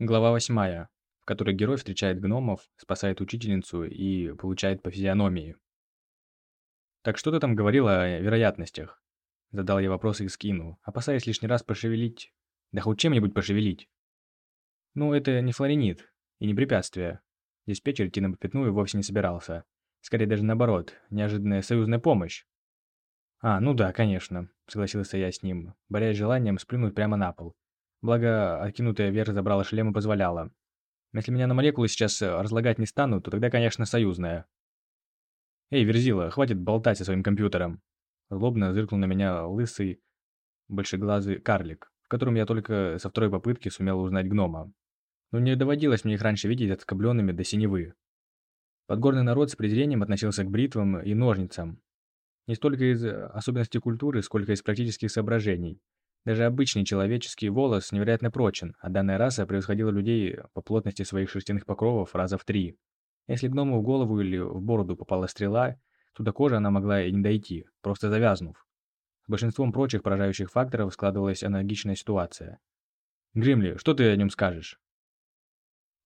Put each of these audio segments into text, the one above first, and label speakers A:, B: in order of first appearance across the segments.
A: Глава 8, в которой герой встречает гномов, спасает учительницу и получает по физиономии. «Так что ты там говорил о вероятностях?» Задал я вопрос и скинул, опасаясь лишний раз пошевелить. Да хоть чем-нибудь пошевелить. Ну, это не флоренит и не препятствие. Диспетчер идти на попятную вовсе не собирался. Скорее даже наоборот, неожиданная союзная помощь. «А, ну да, конечно», — согласился я с ним, борясь желанием сплюнуть прямо на пол. Благо, откинутая вверх забрала шлем и позволяла. Если меня на молекулы сейчас э, разлагать не стану, то тогда, конечно, союзная. «Эй, Верзила, хватит болтать со своим компьютером!» Злобно зыркнул на меня лысый, большеглазый карлик, в котором я только со второй попытки сумел узнать гнома. Но не доводилось мне их раньше видеть отскобленными до синевы. Подгорный народ с презрением относился к бритвам и ножницам. Не столько из э, особенностей культуры, сколько из практических соображений. Даже обычный человеческий волос невероятно прочен, а данная раса превосходила людей по плотности своих шерстяных покровов раза в три. Если гному в голову или в бороду попала стрела, то до кожи она могла и не дойти, просто завязнув. С большинством прочих поражающих факторов складывалась аналогичная ситуация. «Гримли, что ты о нем скажешь?»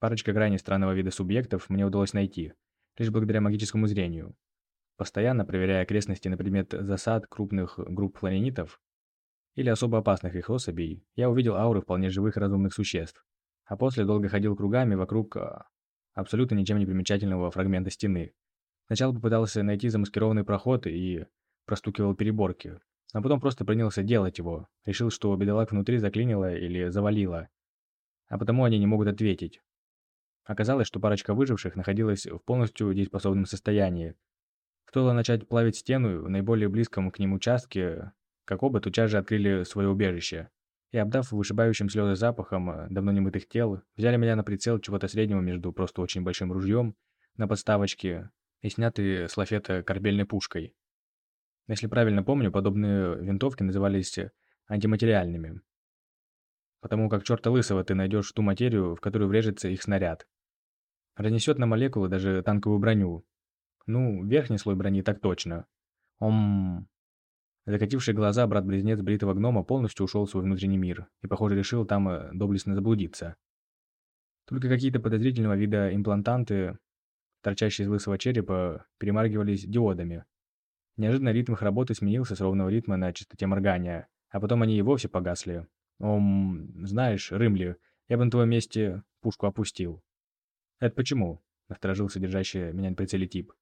A: Парочка крайне странного вида субъектов мне удалось найти, лишь благодаря магическому зрению. Постоянно проверяя окрестности на предмет засад крупных групп флоренитов, или особо опасных их особей, я увидел ауры вполне живых разумных существ, а после долго ходил кругами вокруг а, абсолютно ничем не примечательного фрагмента стены. Сначала попытался найти замаскированный проход и простукивал переборки, а потом просто принялся делать его, решил, что бедолаг внутри заклинило или завалило, а потому они не могут ответить. Оказалось, что парочка выживших находилась в полностью дееспособном состоянии. Стоило начать плавить стену в наиболее близком к ним участке, как оба тутчас же открыли свое убежище. И, обдав вышибающим слезы запахом э, давно немытых тел, взяли меня на прицел чего-то среднего между просто очень большим ружьем на подставочке и снятые с лафета корабельной пушкой. Если правильно помню, подобные винтовки назывались антиматериальными. Потому как черта лысого ты найдешь ту материю, в которую врежется их снаряд. Разнесет на молекулы даже танковую броню. Ну, верхний слой брони так точно. Ом, Закативший глаза брат-близнец бритого гнома полностью ушел в свой внутренний мир и, похоже, решил там э, доблестно заблудиться. Только какие-то подозрительного вида имплантанты, торчащие из лысого черепа, перемаргивались диодами. Неожиданно ритм их работы сменился с ровного ритма на частоте моргания, а потом они и вовсе погасли. Ом, знаешь, Рымли, я бы на твоем месте пушку опустил. Это почему? Насторожился держащий меня на прицеле тип.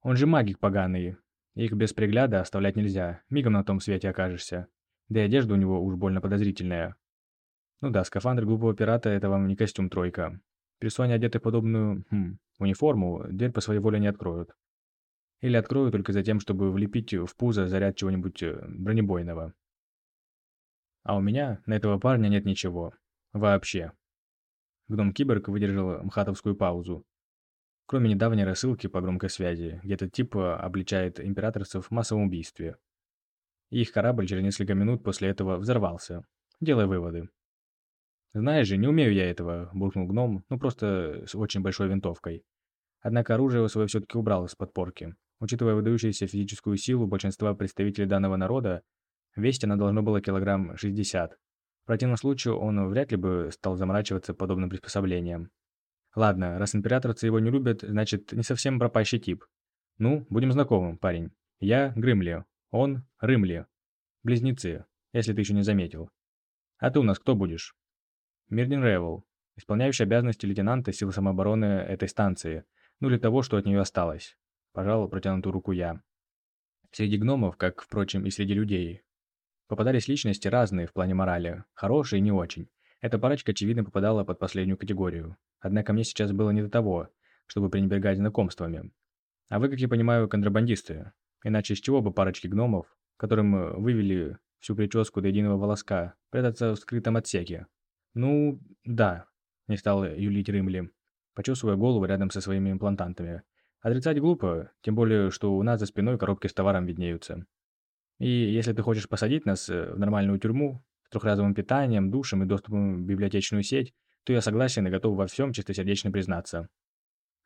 A: Он же магик поганый, их без пригляда оставлять нельзя, мигом на том свете окажешься. Да и одежда у него уж больно подозрительная. Ну да, скафандр глупого пирата – это вам не костюм тройка. Персоне, одетой подобную хм, униформу, дверь по своей воле не откроют. Или откроют только за тем, чтобы влепить в пузо заряд чего-нибудь э, бронебойного. А у меня на этого парня нет ничего. Вообще. Гном-киборг выдержал мхатовскую паузу. Кроме недавней рассылки по громкой связи, где этот тип обличает императорцев в массовом убийстве. Их корабль через несколько минут после этого взорвался. Делай выводы. «Знаешь же, не умею я этого», – буркнул гном, ну просто с очень большой винтовкой. Однако оружие свое все-таки убрал из подпорки. Учитывая выдающуюся физическую силу большинства представителей данного народа, весить она должно было килограмм 60. В противном случае он вряд ли бы стал заморачиваться подобным приспособлением. Ладно, раз императорцы его не любят, значит, не совсем пропащий тип. Ну, будем знакомы, парень. Я Грымли, он Рымли. Близнецы, если ты еще не заметил. А ты у нас кто будешь? Мирнин Ревел, исполняющий обязанности лейтенанта сил самообороны этой станции, ну или того, что от нее осталось. Пожал протянутую руку я. Среди гномов, как, впрочем, и среди людей, попадались личности разные в плане морали, хорошие и не очень. Эта парочка, очевидно, попадала под последнюю категорию. Однако мне сейчас было не до того, чтобы пренебрегать знакомствами. А вы, как я понимаю, контрабандисты. Иначе с чего бы парочке гномов, которым вывели всю прическу до единого волоска, прятаться в скрытом отсеке? Ну, да, не стал юлить Рымли, почесывая голову рядом со своими имплантантами. Отрицать глупо, тем более, что у нас за спиной коробки с товаром виднеются. И если ты хочешь посадить нас в нормальную тюрьму, трехразовым питанием, душем и доступом в библиотечную сеть, то я согласен и готов во всем чистосердечно признаться.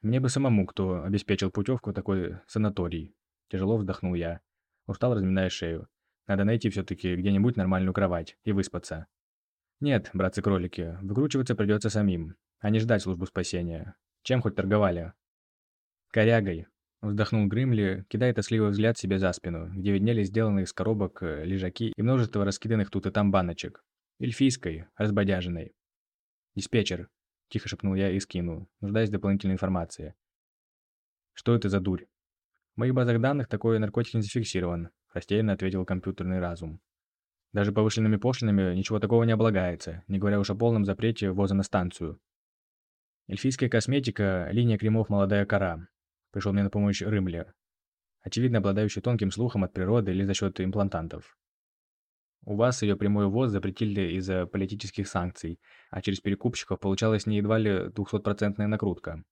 A: Мне бы самому кто обеспечил путевку такой санаторий. Тяжело вздохнул я. Устал, разминая шею. Надо найти все-таки где-нибудь нормальную кровать и выспаться. Нет, братцы-кролики, выкручиваться придется самим, а не ждать службу спасения. Чем хоть торговали? Корягой. Вздохнул Грымли, кидая тоскливый взгляд себе за спину, где виднелись сделанные из коробок э, лежаки и множество раскиданных тут и там баночек. Эльфийской, разбодяженной. «Диспетчер», – тихо шепнул я и скинул, нуждаясь в дополнительной информации. «Что это за дурь?» «В моих базах данных такой наркотик не зафиксирован», – растерянно ответил компьютерный разум. «Даже повышенными пошлинами ничего такого не облагается, не говоря уж о полном запрете ввоза на станцию». Эльфийская косметика, линия кремов «Молодая кора». Пришел мне на помощь Рымли. Очевидно, обладающий тонким слухом от природы или за счет имплантантов. У вас ее прямой ввоз запретили из-за политических санкций, а через перекупщиков получалась не едва ли 200% накрутка.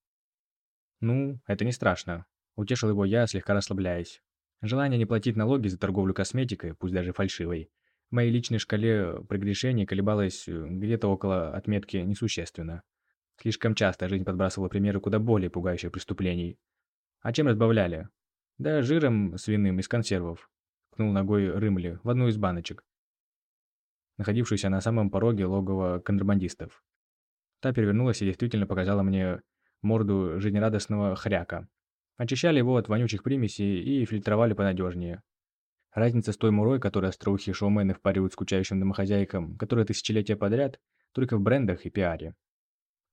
A: Ну, это не страшно. Утешил его я, слегка расслабляясь. Желание не платить налоги за торговлю косметикой, пусть даже фальшивой, в моей личной шкале прегрешений колебалось э, где-то около отметки «несущественно». Слишком часто жизнь подбрасывала примеры куда более пугающих преступлений. А чем разбавляли? Да жиром свиным из консервов. Ткнул ногой Рымли в одну из баночек находившуюся на самом пороге логова контрабандистов. Та перевернулась и действительно показала мне морду жизнерадостного хряка. Очищали его от вонючих примесей и фильтровали понадежнее. Разница с той мурой, которую остроухие шоумены впаривают скучающим домохозяйкам, которые тысячелетия подряд, только в брендах и пиаре.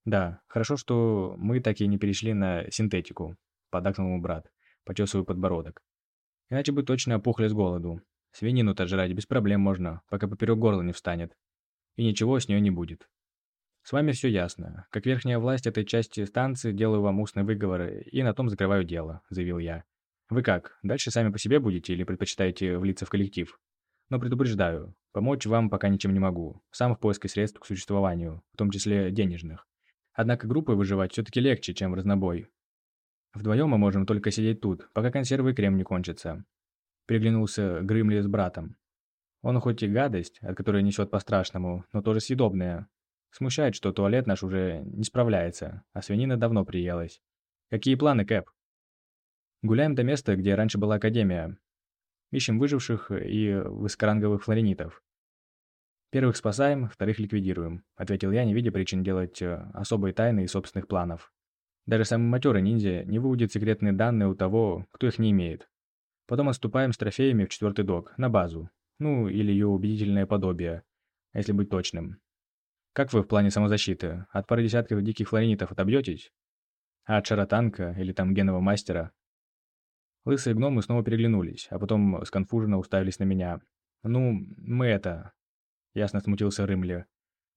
A: «Да, хорошо, что мы так и не перешли на синтетику», – подакнул ему брат, почесывая подбородок. «Иначе бы точно опухли с голоду. Свинину-то жрать без проблем можно, пока поперек горла не встанет. И ничего с нее не будет. С вами все ясно. Как верхняя власть этой части станции делаю вам устные выговоры и на том закрываю дело», – заявил я. «Вы как, дальше сами по себе будете или предпочитаете влиться в коллектив? Но предупреждаю, помочь вам пока ничем не могу, сам в поиске средств к существованию, в том числе денежных. Однако группой выживать все-таки легче, чем в разнобой. Вдвоем мы можем только сидеть тут, пока консервы и крем не кончатся. Приглянулся Грымли с братом. Он хоть и гадость, от которой несет по-страшному, но тоже съедобная. Смущает, что туалет наш уже не справляется, а свинина давно приелась. Какие планы, Кэп? Гуляем до места, где раньше была академия. Ищем выживших и высокоранговых флоренитов. Первых спасаем, вторых ликвидируем, ответил я, не видя причин делать э, особые тайны и собственных планов. Даже самый матерый ниндзя не выудит секретные данные у того, кто их не имеет. Потом отступаем с трофеями в четвертый док, на базу. Ну, или ее убедительное подобие, если быть точным. Как вы в плане самозащиты? От пары десятков диких флоренитов отобьетесь? А от шаротанка или там генного мастера? Лысые гномы снова переглянулись, а потом сконфуженно уставились на меня. «Ну, мы это...» Ясно смутился Рымли.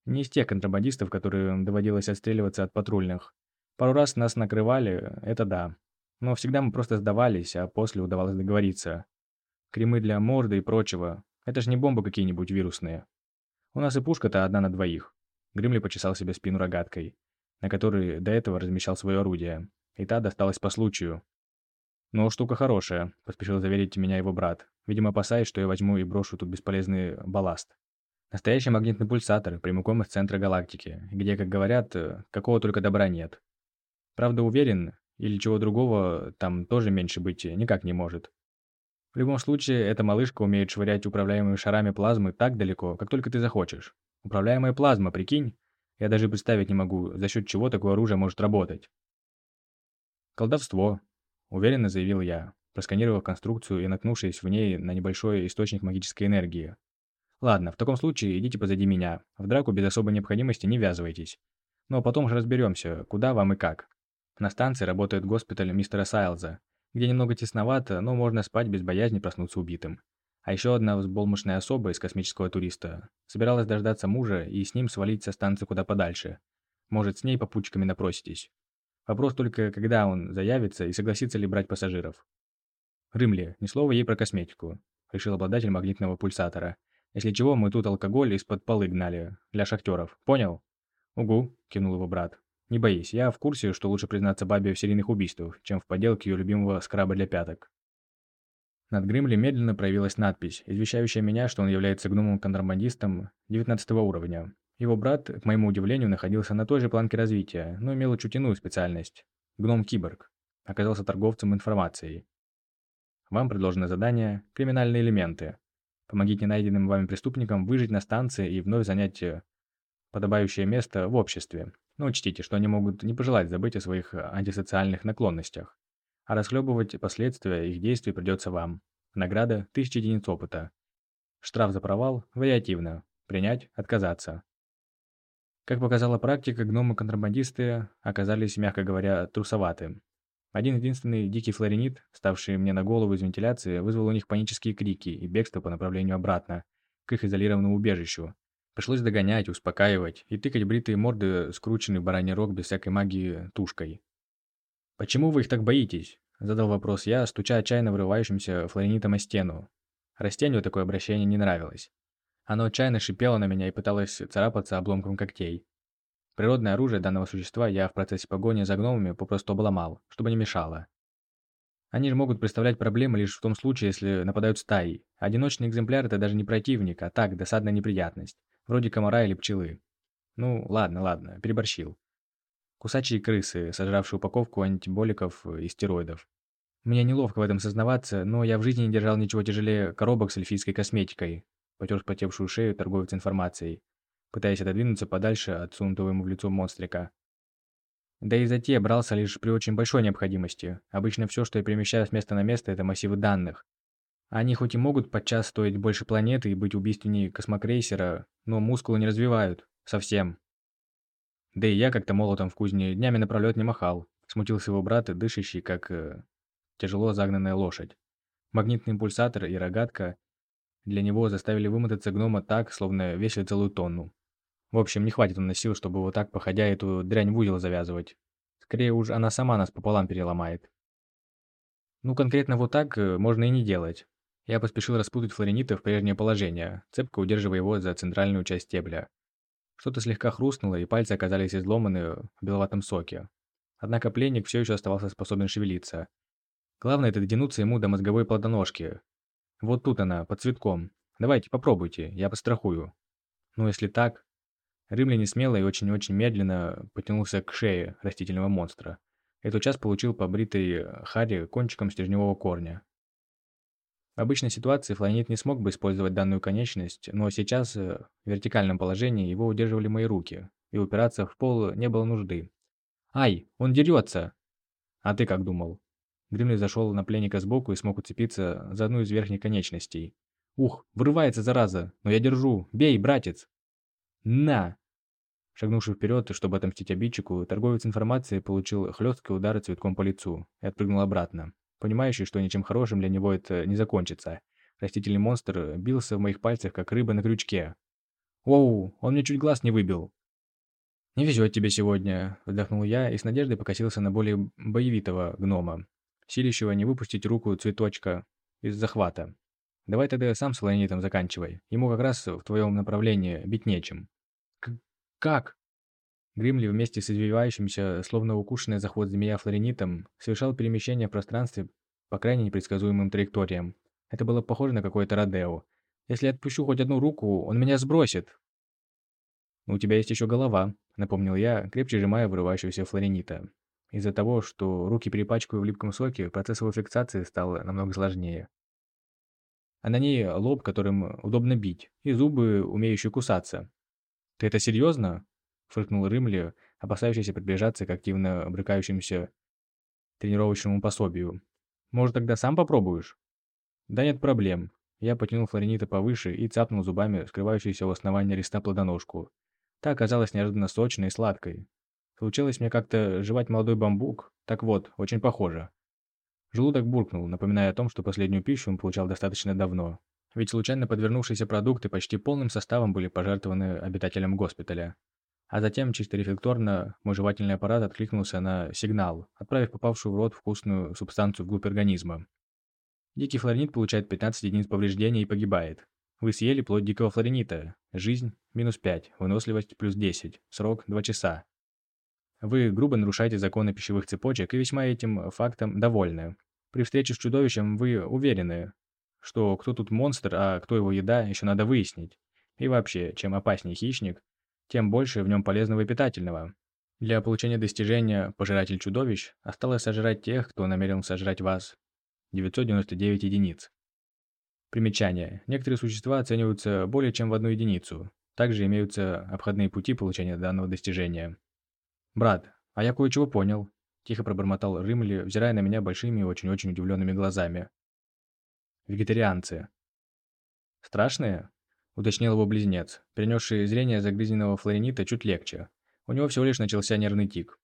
A: «Не из тех контрабандистов, которые доводилось отстреливаться от патрульных. Пару раз нас накрывали, это да. Но всегда мы просто сдавались, а после удавалось договориться. Кремы для морды и прочего. Это ж не бомбы какие-нибудь вирусные. У нас и пушка-то одна на двоих. Гримли почесал себе спину рогаткой, на которой до этого размещал свое орудие. И та досталась по случаю. «Ну, штука хорошая», – поспешил заверить меня его брат, видимо, опасаясь, что я возьму и брошу тут бесполезный балласт. Настоящий магнитный пульсатор, прямиком из центра галактики, где, как говорят, какого только добра нет. Правда, уверен, или чего другого там тоже меньше быть никак не может. В любом случае, эта малышка умеет швырять управляемыми шарами плазмы так далеко, как только ты захочешь. Управляемая плазма, прикинь? Я даже представить не могу, за счет чего такое оружие может работать. Колдовство, уверенно заявил я, просканировав конструкцию и наткнувшись в ней на небольшой источник магической энергии. Ладно, в таком случае идите позади меня. В драку без особой необходимости не ввязывайтесь. Но потом же разберемся, куда вам и как. На станции работает госпиталь мистера Сайлза, где немного тесновато, но можно спать без боязни проснуться убитым. А еще одна взболмышная особа из космического туриста собиралась дождаться мужа и с ним свалить со станции куда подальше. Может, с ней попутчиками напроситесь. Вопрос только, когда он заявится и согласится ли брать пассажиров. Рымли, ни слова ей про косметику, решил обладатель магнитного пульсатора. Если чего, мы тут алкоголь из-под полы гнали, для шахтеров. Понял? Угу, кивнул его брат. Не боись, я в курсе, что лучше признаться бабе в серийных убийствах, чем в поделке ее любимого скраба для пяток. Над Гримли медленно проявилась надпись, извещающая меня, что он является гномом-контрабандистом 19 уровня. Его брат, к моему удивлению, находился на той же планке развития, но имел чуть иную специальность. Гном-киборг. Оказался торговцем информацией. Вам предложено задание «Криминальные элементы». Помогите найденным вами преступникам выжить на станции и вновь занять подобающее место в обществе. Но учтите, что они могут не пожелать забыть о своих антисоциальных наклонностях. А расхлебывать последствия их действий придется вам. Награда – 1000 единиц опыта. Штраф за провал – вариативно. Принять – отказаться. Как показала практика, гномы-контрабандисты оказались, мягко говоря, трусоваты. Один единственный дикий флоренит, ставший мне на голову из вентиляции, вызвал у них панические крики и бегство по направлению обратно, к их изолированному убежищу. Пришлось догонять, успокаивать и тыкать бритые морды, скрученный бараний рог без всякой магии, тушкой. «Почему вы их так боитесь?» – задал вопрос я, стуча отчаянно вырывающимся флоренитом о стену. Растению такое обращение не нравилось. Оно отчаянно шипело на меня и пыталось царапаться обломком когтей. Природное оружие данного существа я в процессе погони за гномами попросту обломал, чтобы не мешало. Они же могут представлять проблемы лишь в том случае, если нападают стаи. Одиночный экземпляр – это даже не противник, а так, досадная неприятность. Вроде комара или пчелы. Ну, ладно, ладно, переборщил. Кусачие крысы, сожравшие упаковку антиболиков и стероидов. Мне неловко в этом сознаваться, но я в жизни не держал ничего тяжелее коробок с эльфийской косметикой. Потер вспотевшую шею торговец информацией, пытаясь отодвинуться подальше от сунутого ему в лицо монстрика. Да и за те брался лишь при очень большой необходимости. Обычно все, что я перемещаю с места на место, это массивы данных. Они хоть и могут подчас стоить больше планеты и быть убийственнее космокрейсера, но мускулы не развивают. Совсем. Да и я как-то молотом в кузне днями напролет не махал. Смутился его брат, дышащий, как э, тяжело загнанная лошадь. Магнитный пульсатор и рогатка для него заставили вымотаться гнома так, словно весили целую тонну. В общем, не хватит он на сил, чтобы вот так, походя, эту дрянь в узел завязывать. Скорее уж, она сама нас пополам переломает. Ну, конкретно вот так э, можно и не делать. Я поспешил распутать флоренита в прежнее положение, цепко удерживая его за центральную часть стебля. Что-то слегка хрустнуло, и пальцы оказались изломаны в беловатом соке. Однако пленник все еще оставался способен шевелиться. Главное это дотянуться ему до мозговой плодоножки. Вот тут она, под цветком. Давайте, попробуйте, я пострахую. Ну, если так... Римляне смело и очень-очень медленно потянулся к шее растительного монстра. Эту часть получил по бритой харе кончиком стержневого корня. В обычной ситуации фланит не смог бы использовать данную конечность, но сейчас э, в вертикальном положении его удерживали мои руки, и упираться в пол не было нужды. «Ай, он дерется!» «А ты как думал?» Гримли зашел на пленника сбоку и смог уцепиться за одну из верхних конечностей. «Ух, вырывается, зараза! Но я держу! Бей, братец!» «На!» Шагнувший вперед, чтобы отомстить обидчику, торговец информацией получил хлесткий удар цветком по лицу и отпрыгнул обратно понимающий, что ничем хорошим для него это не закончится. Растительный монстр бился в моих пальцах, как рыба на крючке. «Оу, он мне чуть глаз не выбил!» «Не везет тебе сегодня», — вздохнул я и с надеждой покосился на более боевитого гнома, силищего не выпустить руку цветочка из захвата. «Давай тогда сам с ланитом заканчивай. Ему как раз в твоем направлении бить нечем». К «Как?» Гримли вместе с извивающимся, словно укушенный заход змея флоренитом, совершал перемещение в пространстве по крайне непредсказуемым траекториям. Это было похоже на какое-то Родео. Если отпущу хоть одну руку, он меня сбросит. «У тебя есть еще голова», — напомнил я, крепче сжимая вырывающегося флоренита. Из-за того, что руки перепачкаю в липком соке, процесс его фиксации стал намного сложнее. А на ней лоб, которым удобно бить, и зубы, умеющие кусаться. «Ты это серьезно?» Фыркнул Рымли, опасающийся приближаться к активно брыкающемуся тренировочному пособию. «Может, тогда сам попробуешь?» «Да нет проблем». Я потянул флоринита повыше и цапнул зубами скрывающуюся у основания листа плодоножку. Та оказалась неожиданно сочной и сладкой. Случилось мне как-то жевать молодой бамбук. Так вот, очень похоже. Желудок буркнул, напоминая о том, что последнюю пищу он получал достаточно давно. Ведь случайно подвернувшиеся продукты почти полным составом были пожертвованы обитателям госпиталя. А затем чисто рефлекторно мой жевательный аппарат откликнулся на сигнал, отправив попавшую в рот вкусную субстанцию вглубь организма. Дикий флоренит получает 15 единиц повреждения и погибает. Вы съели плоть дикого флоренита. Жизнь – минус 5, выносливость – плюс 10, срок – 2 часа. Вы грубо нарушаете законы пищевых цепочек и весьма этим фактом довольны. При встрече с чудовищем вы уверены, что кто тут монстр, а кто его еда, еще надо выяснить. И вообще, чем опаснее хищник, тем больше в нем полезного и питательного. Для получения достижения «Пожиратель чудовищ» осталось сожрать тех, кто намерен сожрать вас. 999 единиц. Примечание. Некоторые существа оцениваются более чем в одну единицу. Также имеются обходные пути получения данного достижения. «Брат, а я кое-чего понял», – тихо пробормотал Рымли, взирая на меня большими и очень-очень удивленными глазами. «Вегетарианцы». «Страшные?» – уточнил его близнец, перенесший зрение загрязненного флоринита чуть легче. У него всего лишь начался нервный тик.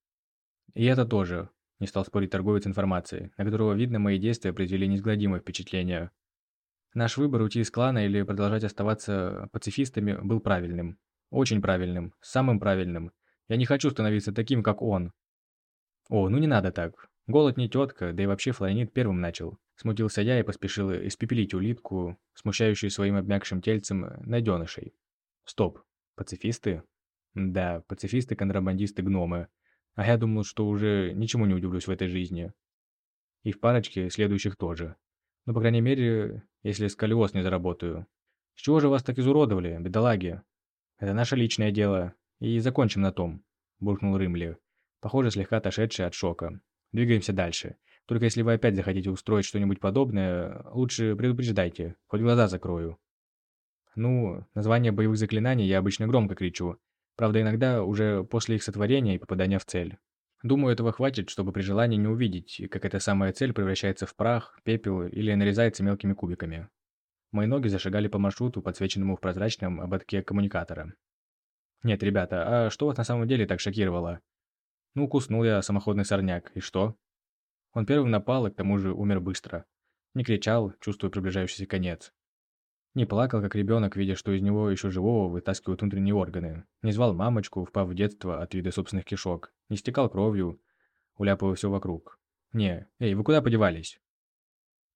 A: «И это тоже», – не стал спорить торговец информацией, на которого, видно, мои действия произвели неизгладимое впечатление. Наш выбор уйти из клана или продолжать оставаться пацифистами был правильным. Очень правильным, самым правильным. Я не хочу становиться таким, как он. О, ну не надо так. Голод не тетка, да и вообще Флайнит первым начал. Смутился я и поспешил испепелить улитку, смущающую своим обмякшим тельцем найденышей. Стоп. Пацифисты? Да, пацифисты-контрабандисты-гномы. А я думал, что уже ничему не удивлюсь в этой жизни. И в парочке следующих тоже. Ну, по крайней мере, если сколиоз не заработаю. С чего же вас так изуродовали, бедолаги? Это наше личное дело. И закончим на том, буркнул Рымли, похоже, слегка отошедший от шока. Двигаемся дальше. Только если вы опять захотите устроить что-нибудь подобное, лучше предупреждайте, хоть глаза закрою. Ну, название боевых заклинаний я обычно громко кричу. Правда, иногда уже после их сотворения и попадания в цель. Думаю, этого хватит, чтобы при желании не увидеть, как эта самая цель превращается в прах, пепел или нарезается мелкими кубиками. Мои ноги зашагали по маршруту, подсвеченному в прозрачном ободке коммуникатора. «Нет, ребята, а что вас на самом деле так шокировало?» «Ну, куснул я самоходный сорняк, и что?» Он первым напал и к тому же умер быстро. Не кричал, чувствуя приближающийся конец. Не плакал, как ребенок, видя, что из него еще живого вытаскивают внутренние органы. Не звал мамочку, впав в детство от вида собственных кишок. Не стекал кровью, уляпывая все вокруг. Не, эй, вы куда подевались?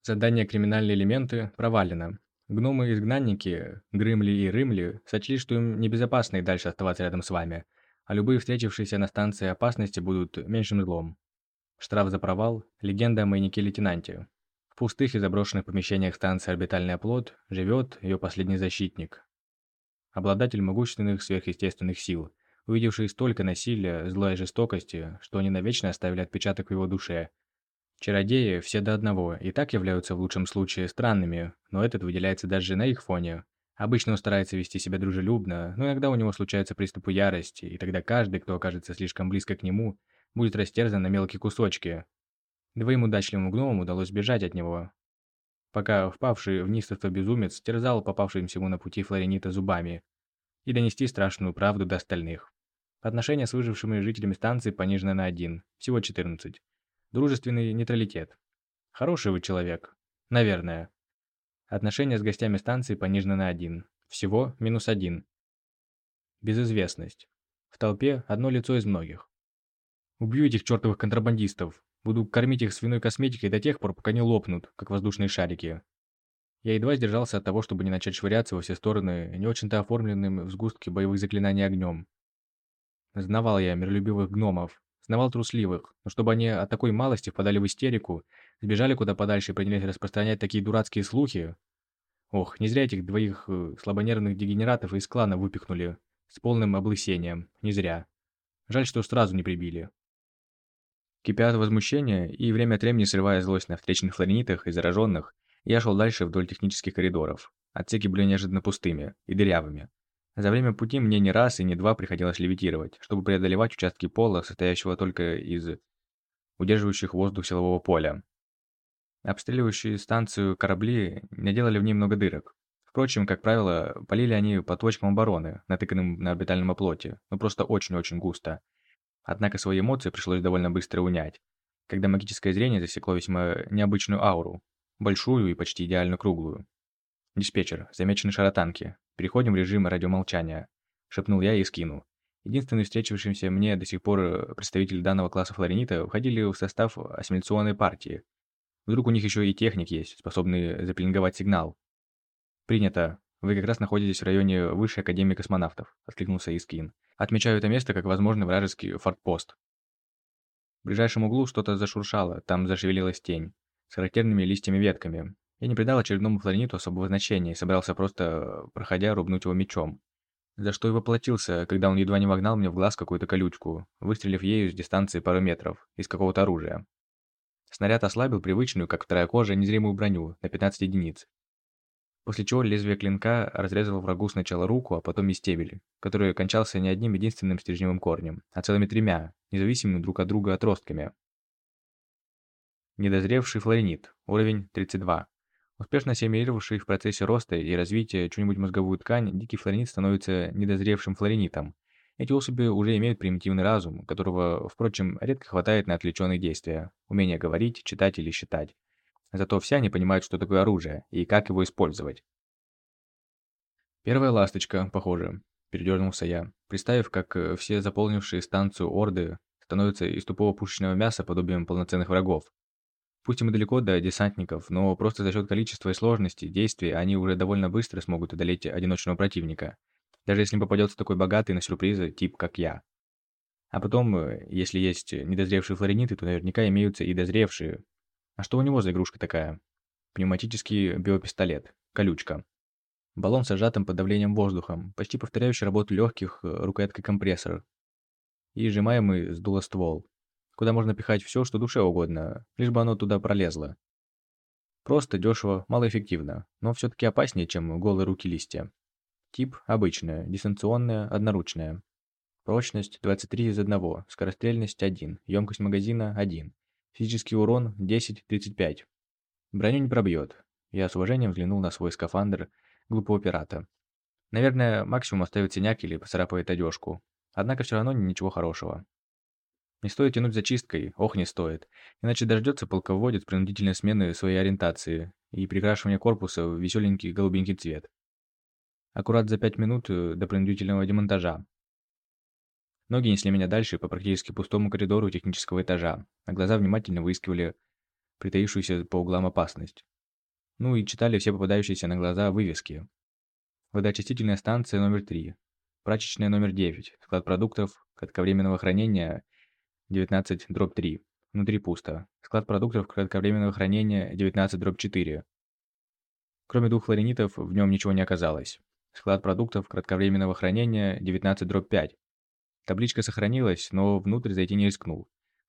A: Задание «Криминальные элементы» провалено. Гномы-изгнанники, Грымли и Рымли, сочли, что им небезопасно и дальше оставаться рядом с вами, а любые встретившиеся на станции опасности будут меньшим злом. Штраф за провал – легенда о майнике-лейтенанте. В пустых и заброшенных помещениях станции «Орбитальный оплот» живет ее последний защитник. Обладатель могущественных сверхъестественных сил, увидевший столько насилия, злой жестокости, что они навечно оставили отпечаток в его душе. Чародеи, все до одного, и так являются в лучшем случае странными, но этот выделяется даже на их фоне. Обычно он старается вести себя дружелюбно, но иногда у него случаются приступы ярости, и тогда каждый, кто окажется слишком близко к нему, будет растерзан на мелкие кусочки, Двоим удачливым гномам удалось сбежать от него, пока впавший в нистовство безумец терзал попавшимся ему на пути флоринита зубами и донести страшную правду до остальных. Отношения с выжившими жителями станции понижены на один, всего 14. Дружественный нейтралитет. Хороший вы человек. Наверное. Отношения с гостями станции понижены на один, всего минус один. Безызвестность. В толпе одно лицо из многих. Убью этих чертовых контрабандистов, Буду кормить их свиной косметикой до тех пор, пока не лопнут, как воздушные шарики. Я едва сдержался от того, чтобы не начать швыряться во все стороны не очень-то оформленным в сгустке боевых заклинаний огнем. Знавал я миролюбивых гномов, знавал трусливых, но чтобы они от такой малости впадали в истерику, сбежали куда подальше и принялись распространять такие дурацкие слухи. Ох, не зря этих двоих э, слабонервных дегенератов из клана выпихнули, с полным облысением, не зря. Жаль, что сразу не прибили. Кипя от возмущения и время от времени срывая злость на встречных флоренитах и зараженных, я шел дальше вдоль технических коридоров. Отсеки были неожиданно пустыми и дырявыми. За время пути мне не раз и не два приходилось левитировать, чтобы преодолевать участки пола, состоящего только из удерживающих воздух силового поля. Обстреливающие станцию корабли наделали в ней много дырок. Впрочем, как правило, полили они по точкам обороны, натыканным на орбитальном оплоте, но просто очень-очень густо, Однако свои эмоции пришлось довольно быстро унять, когда магическое зрение засекло весьма необычную ауру, большую и почти идеально круглую. «Диспетчер, замечены шаротанки. Переходим в режим радиомолчания», — шепнул я и скинул. Единственный встречавшимся мне до сих пор э, представитель данного класса флоринита входили в состав ассимиляционной партии. Вдруг у них еще и техник есть, способный запеленговать сигнал. «Принято. Вы как раз находитесь в районе Высшей Академии Космонавтов», — откликнулся Искин. Отмечаю это место как возможный вражеский фортпост. В ближайшем углу что-то зашуршало, там зашевелилась тень, с характерными листьями-ветками. Я не придал очередному флориниту особого значения и собрался просто, проходя, рубнуть его мечом. За что и воплотился, когда он едва не вогнал мне в глаз какую-то колючку, выстрелив ею с дистанции пару метров, из какого-то оружия. Снаряд ослабил привычную, как вторая кожа, незримую броню на 15 единиц. После чего лезвие клинка разрезало врагу сначала руку, а потом и стебель, который кончался не одним единственным стержневым корнем, а целыми тремя, независимыми друг от друга отростками. Недозревший флоренит, уровень 32. Успешно ассимилировавший в процессе роста и развития чью-нибудь мозговую ткань, дикий флоренит становится недозревшим флоренитом. Эти особи уже имеют примитивный разум, которого, впрочем, редко хватает на отвлеченные действия, умение говорить, читать или считать. Зато все они понимают, что такое оружие и как его использовать. Первая ласточка, похоже, передернулся я, представив, как э, все заполнившие станцию орды становятся из тупого пушечного мяса подобием полноценных врагов. Пусть и мы далеко до десантников, но просто за счет количества и сложности действий они уже довольно быстро смогут одолеть одиночного противника, даже если им попадется такой богатый на сюрпризы тип, как я. А потом, э, если есть недозревшие флорениты, то наверняка имеются и дозревшие, а что у него за игрушка такая? Пневматический биопистолет. Колючка. Баллон с сжатым под давлением воздухом, почти повторяющий работу легких, э, рукояткой компрессор. И сжимаемый с ствол, куда можно пихать все, что душе угодно, лишь бы оно туда пролезло. Просто, дешево, малоэффективно, но все-таки опаснее, чем голые руки листья. Тип обычная, дистанционная, одноручная. Прочность 23 из 1, скорострельность 1, емкость магазина 1, Физический урон 10-35. Броню не пробьет. Я с уважением взглянул на свой скафандр глупого пирата. Наверное, максимум оставит синяк или поцарапает одежку. Однако все равно ничего хорошего. Не стоит тянуть зачисткой, ох, не стоит. Иначе дождется полководец принудительной смены своей ориентации и прикрашивания корпуса в веселенький голубенький цвет. Аккурат за пять минут э, до принудительного демонтажа. Ноги несли меня дальше по практически пустому коридору технического этажа, а глаза внимательно выискивали притаившуюся по углам опасность. Ну и читали все попадающиеся на глаза вывески. Водоочистительная станция номер 3, прачечная номер 9, склад продуктов кратковременного хранения 19 дробь 3, внутри пусто, склад продуктов кратковременного хранения 19 дробь 4. Кроме двух флоренитов в нем ничего не оказалось. Склад продуктов кратковременного хранения 19 дробь 5, Табличка сохранилась, но внутрь зайти не рискнул.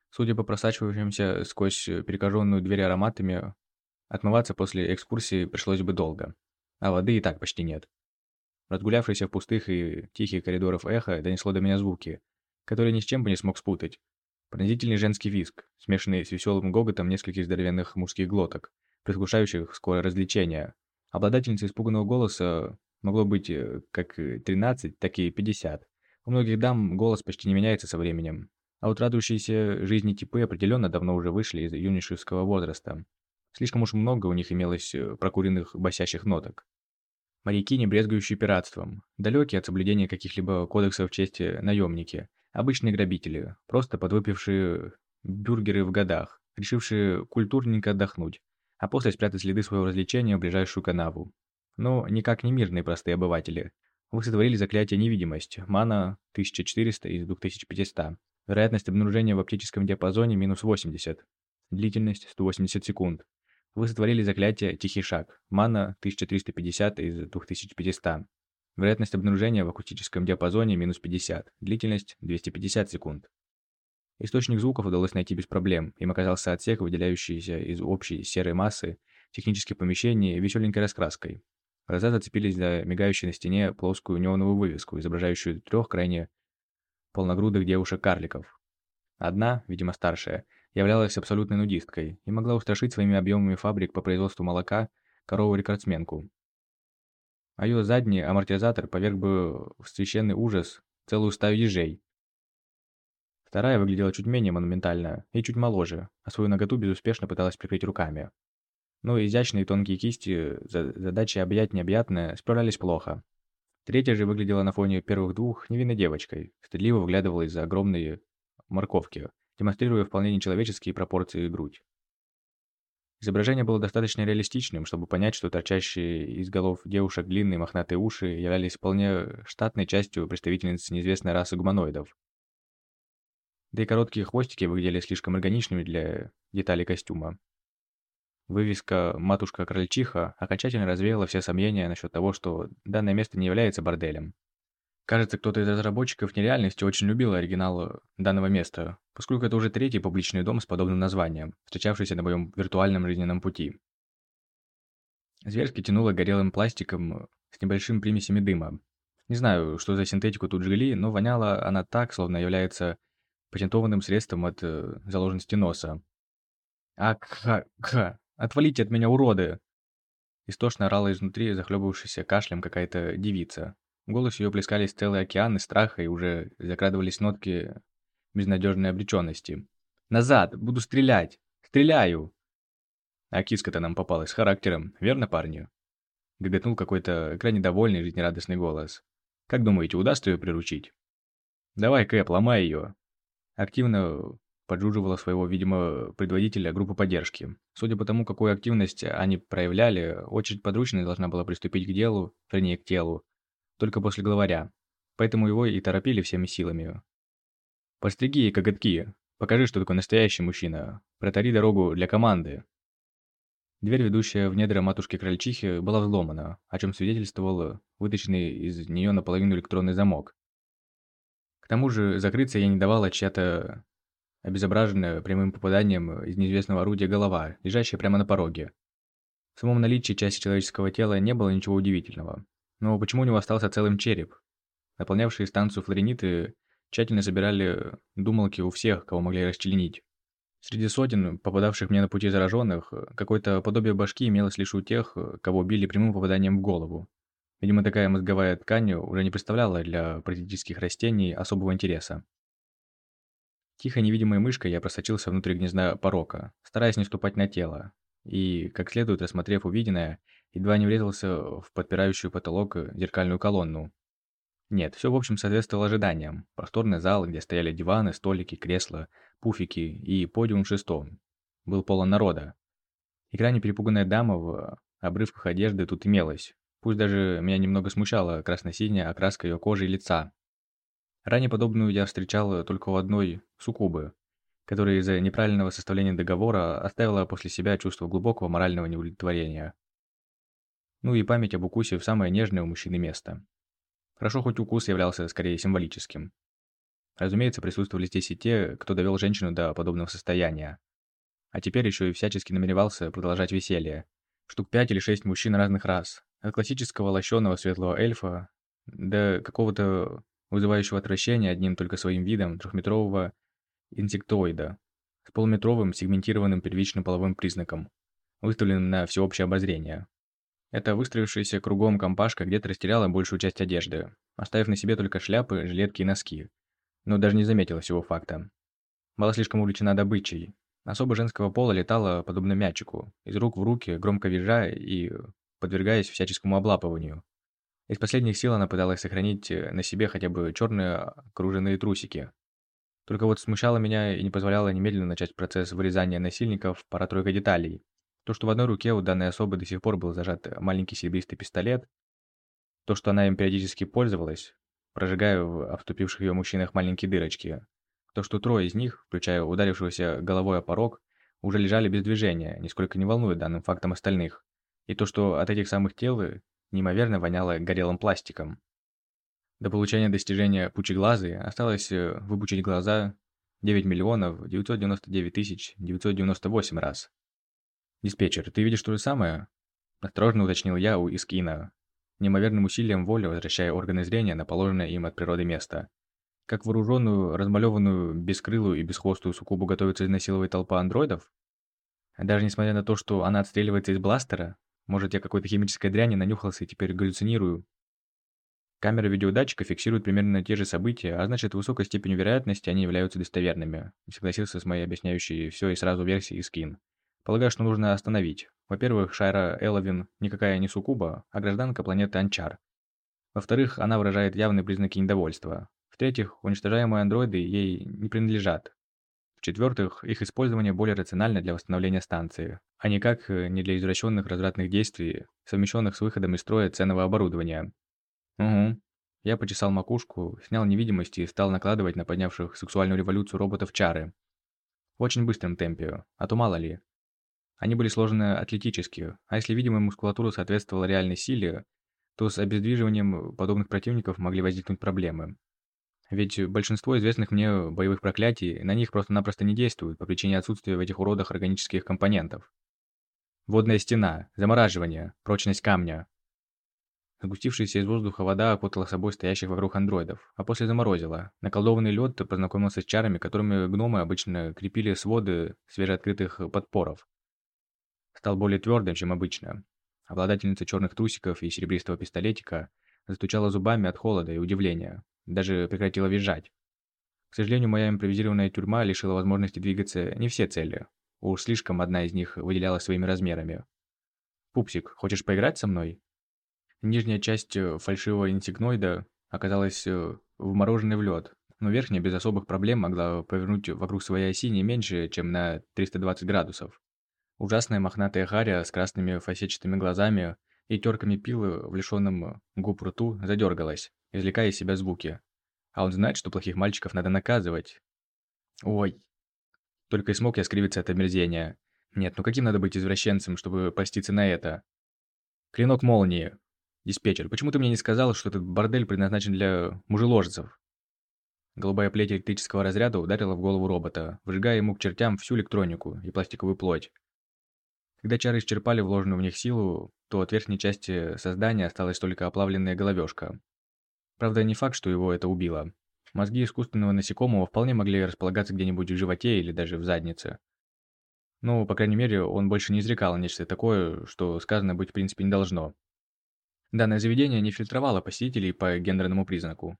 A: Судя по просачивающимся сквозь перекаженную дверь ароматами, отмываться после экскурсии пришлось бы долго. А воды и так почти нет. Разгулявшийся в пустых и тихих коридорах эхо донесло до меня звуки, которые ни с чем бы не смог спутать. Пронзительный женский визг, смешанный с веселым гоготом нескольких здоровенных мужских глоток, предвкушающих скорое развлечение. Обладательницей испуганного голоса могло быть э, как 13, так и 50. У многих дам голос почти не меняется со временем, а вот радующиеся жизни типы определенно давно уже вышли из юношеского возраста. Слишком уж много у них имелось э, прокуренных басящих ноток. Моряки, не брезгающие пиратством, далекие от соблюдения каких-либо кодексов чести наемники, обычные грабители, просто подвыпившие бюргеры в годах, решившие культурненько отдохнуть, а после спрятать следы своего развлечения в ближайшую канаву. Но никак не мирные простые обыватели, вы сотворили заклятие невидимость. Мана 1400 из 2500. Вероятность обнаружения в оптическом диапазоне минус 80. Длительность 180 секунд. Вы сотворили заклятие Тихий шаг. Мана 1350 из 2500. Вероятность обнаружения в акустическом диапазоне минус 50. Длительность 250 секунд. Источник звуков удалось найти без проблем. Им оказался отсек, выделяющийся из общей серой массы технических помещений веселенькой раскраской. Глаза зацепились за мигающую на стене плоскую неоновую вывеску, изображающую трех крайне полногрудых девушек-карликов. Одна, видимо старшая, являлась абсолютной нудисткой и могла устрашить своими объемами фабрик по производству молока корову-рекордсменку. А ее задний амортизатор поверг бы в священный ужас целую стаю ежей. Вторая выглядела чуть менее монументально и чуть моложе, а свою наготу безуспешно пыталась прикрыть руками. Но изящные тонкие кисти, задачи объять необъятное, справлялись плохо. Третья же выглядела на фоне первых двух невинной девочкой, стыдливо выглядывала из-за огромной морковки, демонстрируя вполне нечеловеческие пропорции грудь. Изображение было достаточно реалистичным, чтобы понять, что торчащие из голов девушек длинные мохнатые уши являлись вполне штатной частью представительниц неизвестной расы гуманоидов. Да и короткие хвостики выглядели слишком органичными для деталей костюма. Вывеска «Матушка-крольчиха» окончательно развеяла все сомнения насчет того, что данное место не является борделем. Кажется, кто-то из разработчиков нереальности очень любил оригинал данного места, поскольку это уже третий публичный дом с подобным названием, встречавшийся на моем виртуальном жизненном пути. Зверски тянуло горелым пластиком с небольшими примесями дыма. Не знаю, что за синтетику тут жгли, но воняла она так, словно является патентованным средством от э, заложенности носа. «Ак-ха-ха! Отвалите от меня, уроды!» Истошно орала изнутри, захлебывавшаяся кашлем какая-то девица. В голосе ее плескались целые океаны страха и уже закрадывались нотки безнадежной обреченности. «Назад! Буду стрелять! Стреляю!» А киска-то нам попалась с характером, верно, парни? Гоготнул какой-то крайне довольный жизнерадостный голос. Как думаете, удастся ее приручить? Давай, Кэп, ломай ее. Активно поджуживала своего, видимо, предводителя группы поддержки. Судя по тому, какую активность они проявляли, очередь подручной должна была приступить к делу, вернее, к телу, только после главаря. Поэтому его и торопили всеми силами. «Постриги ей коготки. Покажи, что такое настоящий мужчина. Протори дорогу для команды». Дверь, ведущая в недра матушки-крольчихи, была взломана, о чем свидетельствовал вытащенный из нее наполовину электронный замок. К тому же закрыться я не давала чья-то обезображенная прямым попаданием из неизвестного орудия голова, лежащая прямо на пороге. В самом наличии части человеческого тела не было ничего удивительного. Но почему у него остался целым череп? Наполнявшие станцию флорениты тщательно собирали думалки у всех, кого могли расчленить. Среди сотен, попадавших мне на пути зараженных, какое-то подобие башки имелось лишь у тех, кого били прямым попаданием в голову. Видимо, такая мозговая ткань уже не представляла для паразитических растений особого интереса. Тихо невидимой мышкой я просочился внутрь гнезда порока, стараясь не ступать на тело, и, как следует осмотрев увиденное, едва не врезался в подпирающую потолок зеркальную колонну. Нет, все в общем соответствовало ожиданиям. Просторный зал, где стояли диваны, столики, кресла, пуфики и подиум шестом. Был полон народа. И крайне перепуганная дама в обрывках одежды тут имелась. Пусть даже меня немного смущала красно-синяя окраска ее кожи и лица, Ранее подобную я встречал только у одной суккубы, которая из-за неправильного составления договора оставила после себя чувство глубокого морального неудовлетворения. Ну и память об укусе в самое нежное у мужчины место. Хорошо, хоть укус являлся скорее символическим. Разумеется, присутствовали здесь и те, кто довел женщину до подобного состояния. А теперь еще и всячески намеревался продолжать веселье. Штук пять или шесть мужчин разных рас. От классического лощеного светлого эльфа до какого-то вызывающего отвращение одним только своим видом трехметрового инсектоида с полуметровым сегментированным первичным половым признаком, выставленным на всеобщее обозрение. Эта выстроившаяся кругом компашка где-то растеряла большую часть одежды, оставив на себе только шляпы, жилетки и носки, но даже не заметила всего факта. Была слишком увлечена добычей. Особо женского пола летала подобно мячику, из рук в руки, громко визжая и подвергаясь всяческому облапыванию. Из последних сил она пыталась сохранить э, на себе хотя бы черные кружевные трусики. Только вот смущало меня и не позволяло немедленно начать процесс вырезания насильников пара-тройка деталей. То, что в одной руке у данной особы до сих пор был зажат маленький серебристый пистолет, то, что она им периодически пользовалась, прожигая в обступивших ее мужчинах маленькие дырочки, то, что трое из них, включая ударившегося головой о порог, уже лежали без движения, нисколько не волнует данным фактом остальных, и то, что от этих самых тел неимоверно воняло горелым пластиком. До получения достижения пучеглазы осталось э, выпучить глаза 9 миллионов 999 тысяч 998 раз. «Диспетчер, ты видишь то же самое?» Осторожно уточнил я у Искина, неимоверным усилием воли возвращая органы зрения на положенное им от природы место. Как вооруженную, размалеванную, бескрылую и бесхвостую суккубу готовится изнасиловать толпа андроидов? Даже несмотря на то, что она отстреливается из бластера, может, я какой-то химической дряни нанюхался и теперь галлюцинирую. Камера видеодатчика фиксирует примерно те же события, а значит, высокой степенью вероятности они являются достоверными. Согласился с моей объясняющей все и сразу версией скин. Полагаю, что нужно остановить. Во-первых, Шайра Эловин никакая не суккуба, а гражданка планеты Анчар. Во-вторых, она выражает явные признаки недовольства. В-третьих, уничтожаемые андроиды ей не принадлежат. В-четвертых, их использование более рационально для восстановления станции, а никак э, не для извращенных развратных действий, совмещенных с выходом из строя ценного оборудования. Угу. Я почесал макушку, снял невидимость и стал накладывать на поднявших сексуальную революцию роботов чары. В очень быстром темпе, а то мало ли. Они были сложены атлетически, а если видимая мускулатура соответствовала реальной силе, то с обездвиживанием подобных противников могли возникнуть проблемы. Ведь большинство известных мне боевых проклятий на них просто-напросто не действуют по причине отсутствия в этих уродах органических компонентов. Водная стена, замораживание, прочность камня. Сгустившаяся из воздуха вода окутала собой стоящих вокруг андроидов, а после заморозила. Наколдованный лед познакомился с чарами, которыми гномы обычно крепили своды свежеоткрытых подпоров. Стал более твердым, чем обычно. Обладательница черных трусиков и серебристого пистолетика застучала зубами от холода и удивления. Даже прекратила визжать. К сожалению, моя импровизированная тюрьма лишила возможности двигаться не все цели. Уж слишком одна из них выделялась своими размерами. «Пупсик, хочешь поиграть со мной?» Нижняя часть э, фальшивого инсектноида оказалась э, вмороженной в лед, но верхняя без особых проблем могла повернуть вокруг своей оси не меньше, чем на 320 градусов. Ужасная мохнатая харя с красными фасетчатыми глазами и терками пилы в лишенном губ рту задергалась, извлекая из себя звуки. А он знает, что плохих мальчиков надо наказывать. Ой. Только и смог я скривиться от омерзения. Нет, ну каким надо быть извращенцем, чтобы поститься на это? Клинок молнии. «Диспетчер, почему ты мне не сказал, что этот бордель предназначен для мужеложцев?» Голубая плеть электрического разряда ударила в голову робота, выжигая ему к чертям всю электронику и пластиковую плоть. Когда чары исчерпали вложенную в них силу, то от верхней части создания осталась только оплавленная головешка. Правда, не факт, что его это убило. Мозги искусственного насекомого вполне могли располагаться где-нибудь в животе или даже в заднице. Ну, по крайней мере, он больше не изрекал нечто такое, что сказано быть в принципе не должно. Данное заведение не фильтровало посетителей по гендерному признаку.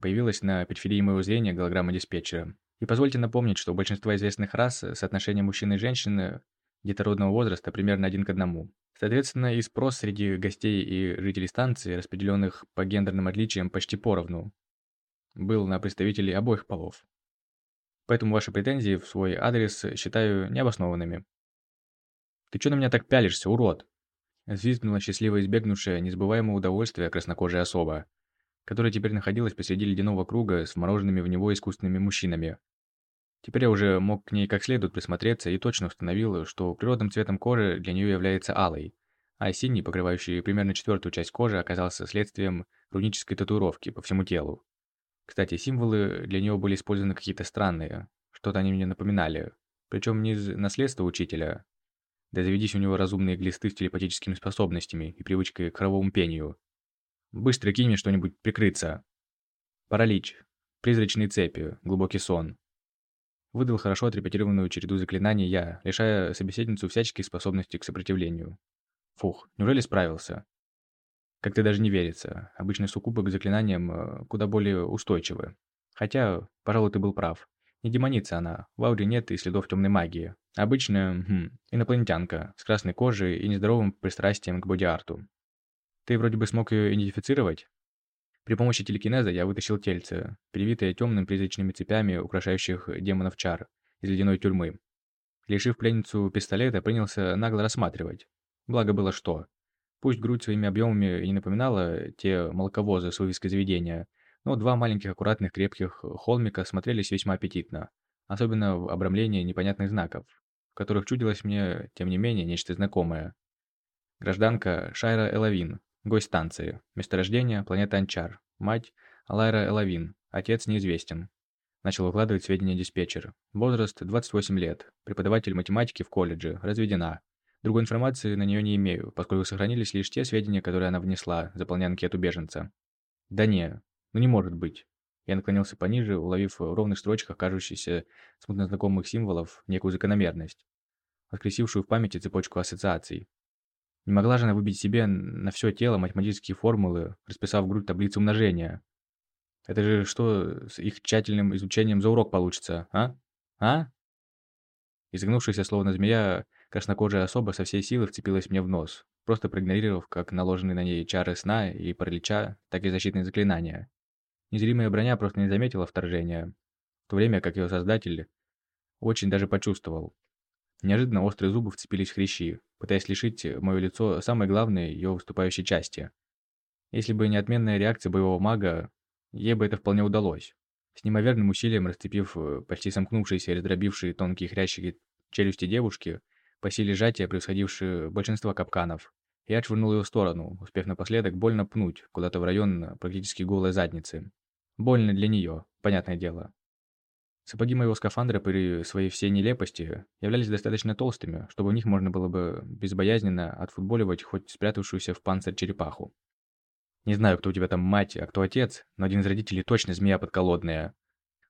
A: Появилась на периферии моего зрения голограмма диспетчера. И позвольте напомнить, что у большинства известных рас соотношение мужчин и женщин детородного возраста примерно один к одному. Соответственно, и спрос среди гостей и жителей станции, распределенных по гендерным отличиям почти поровну, был на представителей обоих полов. Поэтому ваши претензии в свой адрес считаю необоснованными. «Ты чё на меня так пялишься, урод?» Взвизгнула счастливо избегнувшая незабываемого удовольствия краснокожая особа, которая теперь находилась посреди ледяного круга с вмороженными в него искусственными мужчинами. Теперь я уже мог к ней как следует присмотреться и точно установил, что природным цветом кожи для нее является алый, а синий, покрывающий примерно четвертую часть кожи, оказался следствием рунической татуировки по всему телу. Кстати, символы для нее были использованы какие-то странные, что-то они мне напоминали, причем не из наследства учителя, да заведись у него разумные глисты с телепатическими способностями и привычкой к хоровому пению. Быстро кинь мне что-нибудь прикрыться. Паралич. Призрачные цепи. Глубокий сон. Выдал хорошо отрепетированную череду заклинаний я, лишая собеседницу всяческих способностей к сопротивлению. Фух, неужели справился? Как-то даже не верится. Обычно суккубы к заклинаниям э, куда более устойчивы. Хотя, пожалуй, ты был прав. Не демоница она, в ауре нет и следов темной магии. Обычная, хм, инопланетянка, с красной кожей и нездоровым пристрастием к бодиарту. Ты вроде бы смог ее идентифицировать? При помощи телекинеза я вытащил тельце, привитое темным призрачными цепями, украшающих демонов чар, из ледяной тюрьмы. Лишив пленницу пистолета, принялся нагло рассматривать. Благо было что. Пусть грудь своими объемами и не напоминала те молоковозы с вывеской заведения, но два маленьких аккуратных крепких холмика смотрелись весьма аппетитно, особенно в обрамлении непонятных знаков, в которых чудилось мне, тем не менее, нечто знакомое. Гражданка Шайра Элавин, гость станции, месторождение планета Анчар, мать Алайра Элавин, отец неизвестен. Начал укладывать сведения диспетчер. Возраст 28 лет, преподаватель математики в колледже, разведена. Другой информации на нее не имею, поскольку сохранились лишь те сведения, которые она внесла, заполняя анкету беженца. Да не, ну не может быть. Я наклонился пониже, уловив в ровных строчках кажущихся смутно знакомых символов некую закономерность, воскресившую в памяти цепочку ассоциаций. Не могла же она выбить себе на все тело математические формулы, расписав грудь таблицы умножения. Это же что с их тщательным изучением за урок получится, а? А? Изогнувшаяся словно змея, краснокожая особа со всей силы вцепилась мне в нос, просто проигнорировав как наложенные на ней чары сна и паралича, так и защитные заклинания. Незримая броня просто не заметила вторжения, в то время как ее создатель очень даже почувствовал. Неожиданно острые зубы вцепились в хрящи, пытаясь лишить мое лицо самой главной ее выступающей части. Если бы не отменная реакция боевого мага, ей бы это вполне удалось. С неимоверным усилием расцепив э, почти сомкнувшиеся и раздробившие тонкие хрящики челюсти девушки, по силе сжатия превосходившие большинство капканов, я отшвырнул ее в сторону, успев напоследок больно пнуть куда-то в район практически голой задницы. Больно для нее, понятное дело. Сапоги моего скафандра при своей всей нелепости являлись достаточно толстыми, чтобы в них можно было бы безбоязненно отфутболивать хоть спрятавшуюся в панцирь черепаху. Не знаю, кто у тебя там мать, а кто отец, но один из родителей точно змея подколодная.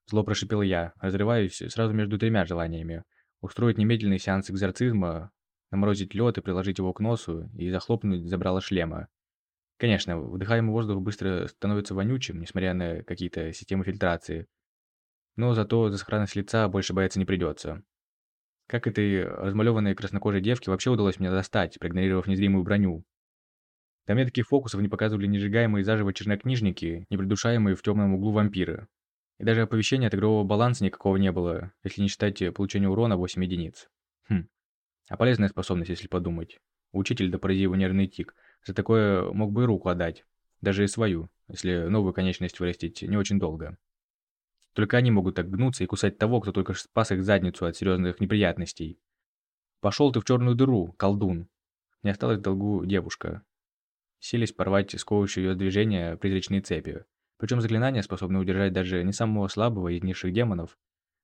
A: Зло прошипел я, разрываюсь сразу между тремя желаниями. Устроить немедленный сеанс экзорцизма, наморозить лед и приложить его к носу, и захлопнуть забрало шлема. Конечно, вдыхаемый воздух быстро становится вонючим, несмотря на какие-то системы фильтрации. Но зато за сохранность лица больше бояться не придется. Как этой размалеванной краснокожей девке вообще удалось меня достать, проигнорировав незримую броню? Там мне таких фокусов не показывали нежигаемые заживо чернокнижники, не придушаемые в темном углу вампиры. И даже оповещения от игрового баланса никакого не было, если не считать получения урона 8 единиц. Хм. А полезная способность, если подумать. Учитель, да порази его нервный тик, за такое мог бы и руку отдать. Даже и свою, если новую конечность вырастить не очень долго. Только они могут так гнуться и кусать того, кто только спас их задницу от серьезных неприятностей. Пошел ты в черную дыру, колдун. Не осталось в долгу девушка, сились порвать сковывающие ее движения призрачные цепи. Причем заклинания способны удержать даже не самого слабого из низших демонов,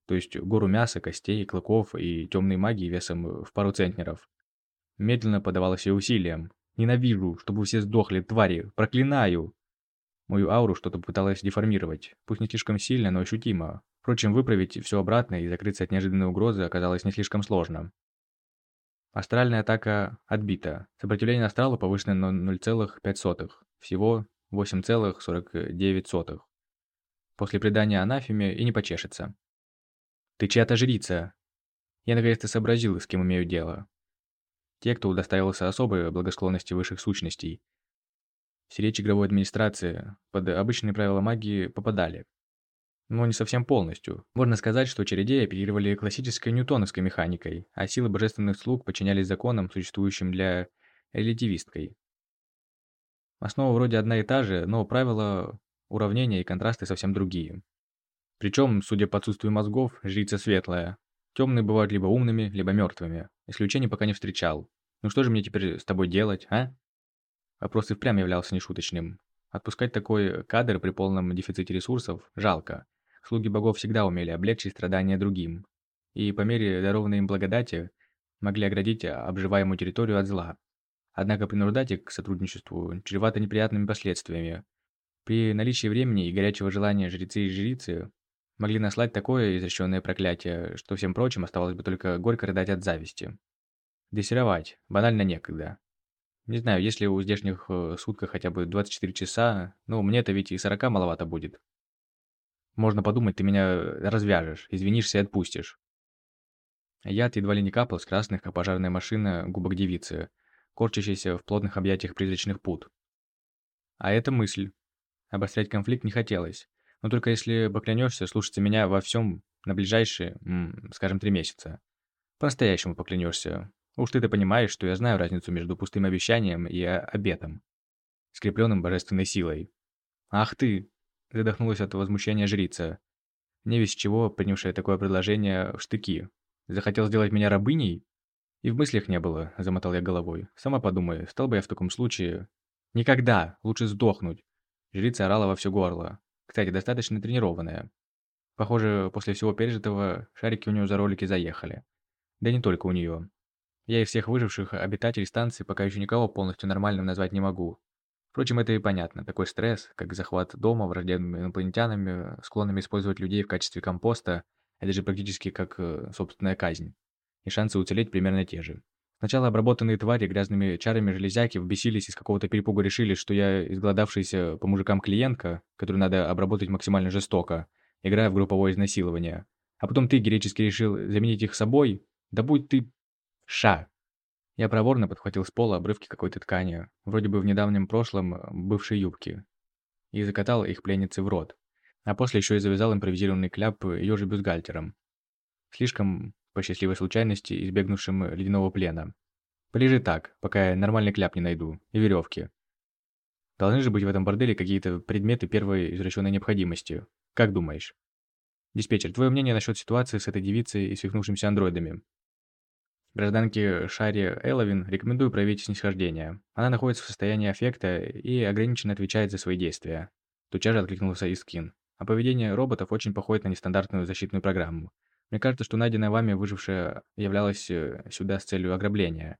A: то есть гору мяса, костей, клыков и темной магии весом в пару центнеров. Медленно подавалось ее усилием. «Ненавижу, чтобы все сдохли, твари! Проклинаю!» Мою ауру что-то пыталось деформировать, пусть не слишком сильно, но ощутимо. Впрочем, выправить все обратно и закрыться от неожиданной угрозы оказалось не слишком сложно. Астральная атака отбита. Сопротивление астралу повышено на 0,5. Всего 8,49. После предания анафеме и не почешется. «Ты чья-то жрица!» Я наконец-то сообразил, с кем имею дело. Те, кто удостаивался особой благосклонности высших сущностей. Все речи игровой администрации под обычные правила магии попадали но не совсем полностью. Можно сказать, что чередеи оперировали классической ньютоновской механикой, а силы божественных слуг подчинялись законам, существующим для релятивисткой. Основа вроде одна и та же, но правила, уравнения и контрасты совсем другие. Причем, судя по отсутствию мозгов, жрица светлая. Темные бывают либо умными, либо мертвыми. Исключений пока не встречал. Ну что же мне теперь с тобой делать, а? Вопрос и впрямь являлся нешуточным. Отпускать такой кадр при полном дефиците ресурсов жалко. Слуги богов всегда умели облегчить страдания другим, и по мере дарованной им благодати могли оградить обживаемую территорию от зла. Однако принуждать их к сотрудничеству чревато неприятными последствиями. При наличии времени и горячего желания жрецы и жрицы могли наслать такое изреченное проклятие, что всем прочим оставалось бы только горько рыдать от зависти. Дрессировать банально некогда. Не знаю, если у здешних э, суток хотя бы 24 часа, ну, мне-то ведь и 40 маловато будет. Можно подумать, ты меня развяжешь, извинишься и отпустишь. Яд едва ли не капал с красных, как пожарная машина, губок девицы, корчащейся в плотных объятиях призрачных пут. А это мысль. Обострять конфликт не хотелось, но только если поклянешься слушаться меня во всем на ближайшие, скажем, три месяца. По-настоящему поклянешься. Уж ты-то понимаешь, что я знаю разницу между пустым обещанием и обетом, скрепленным божественной силой. Ах ты, Задохнулась от возмущения жрица. Не весь чего, принявшая такое предложение в штыки. Захотел сделать меня рабыней? И в мыслях не было, замотал я головой. Сама подумай, стал бы я в таком случае... Никогда! Лучше сдохнуть! Жрица орала во все горло. Кстати, достаточно тренированная. Похоже, после всего пережитого, шарики у нее за ролики заехали. Да не только у нее. Я из всех выживших обитателей станции пока еще никого полностью нормальным назвать не могу. Впрочем, это и понятно. Такой стресс, как захват дома враждебными инопланетянами, склонными использовать людей в качестве компоста, это же практически как э, собственная казнь. И шансы уцелеть примерно те же. Сначала обработанные твари грязными чарами железяки вбесились из какого-то перепуга решили, что я изгладавшаяся по мужикам клиентка, которую надо обработать максимально жестоко, играя в групповое изнасилование. А потом ты героически решил заменить их собой? Да будь ты... Ша. Я проворно подхватил с пола обрывки какой-то ткани, вроде бы в недавнем прошлом э, бывшей юбки, и закатал их пленнице в рот, а после еще и завязал импровизированный кляп ее же бюстгальтером. Слишком, по счастливой случайности, избегнувшим ледяного плена. Полежи так, пока я нормальный кляп не найду, и веревки. Должны же быть в этом борделе какие-то предметы первой извращенной необходимости. Как думаешь? Диспетчер, твое мнение насчет ситуации с этой девицей и свихнувшимся андроидами? Гражданке Шаре Эловин рекомендую проявить снисхождение. Она находится в состоянии аффекта и ограниченно отвечает за свои действия. Тутчас же откликнулся Искин. А поведение роботов очень походит на нестандартную защитную программу. Мне кажется, что найденная вами выжившая являлась э, сюда с целью ограбления.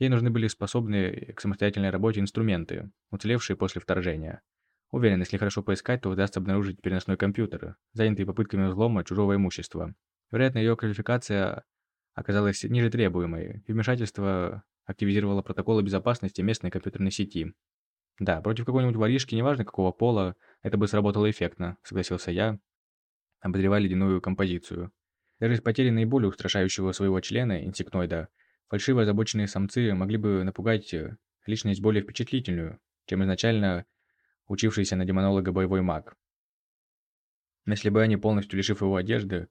A: Ей нужны были способные к самостоятельной работе инструменты, уцелевшие после вторжения. Уверен, если хорошо поискать, то удастся обнаружить переносной компьютер, занятый попытками взлома чужого имущества. Вероятно, ее квалификация оказалась ниже требуемой, вмешательство активизировало протоколы безопасности местной компьютерной сети. Да, против какой-нибудь воришки, неважно какого пола, это бы сработало эффектно, согласился я, обозревая ледяную композицию. Даже с потерей наиболее устрашающего своего члена, инсектоида, фальшиво озабоченные самцы могли бы напугать личность более впечатлительную, чем изначально учившийся на демонолога боевой маг. Если бы они, полностью лишив его одежды,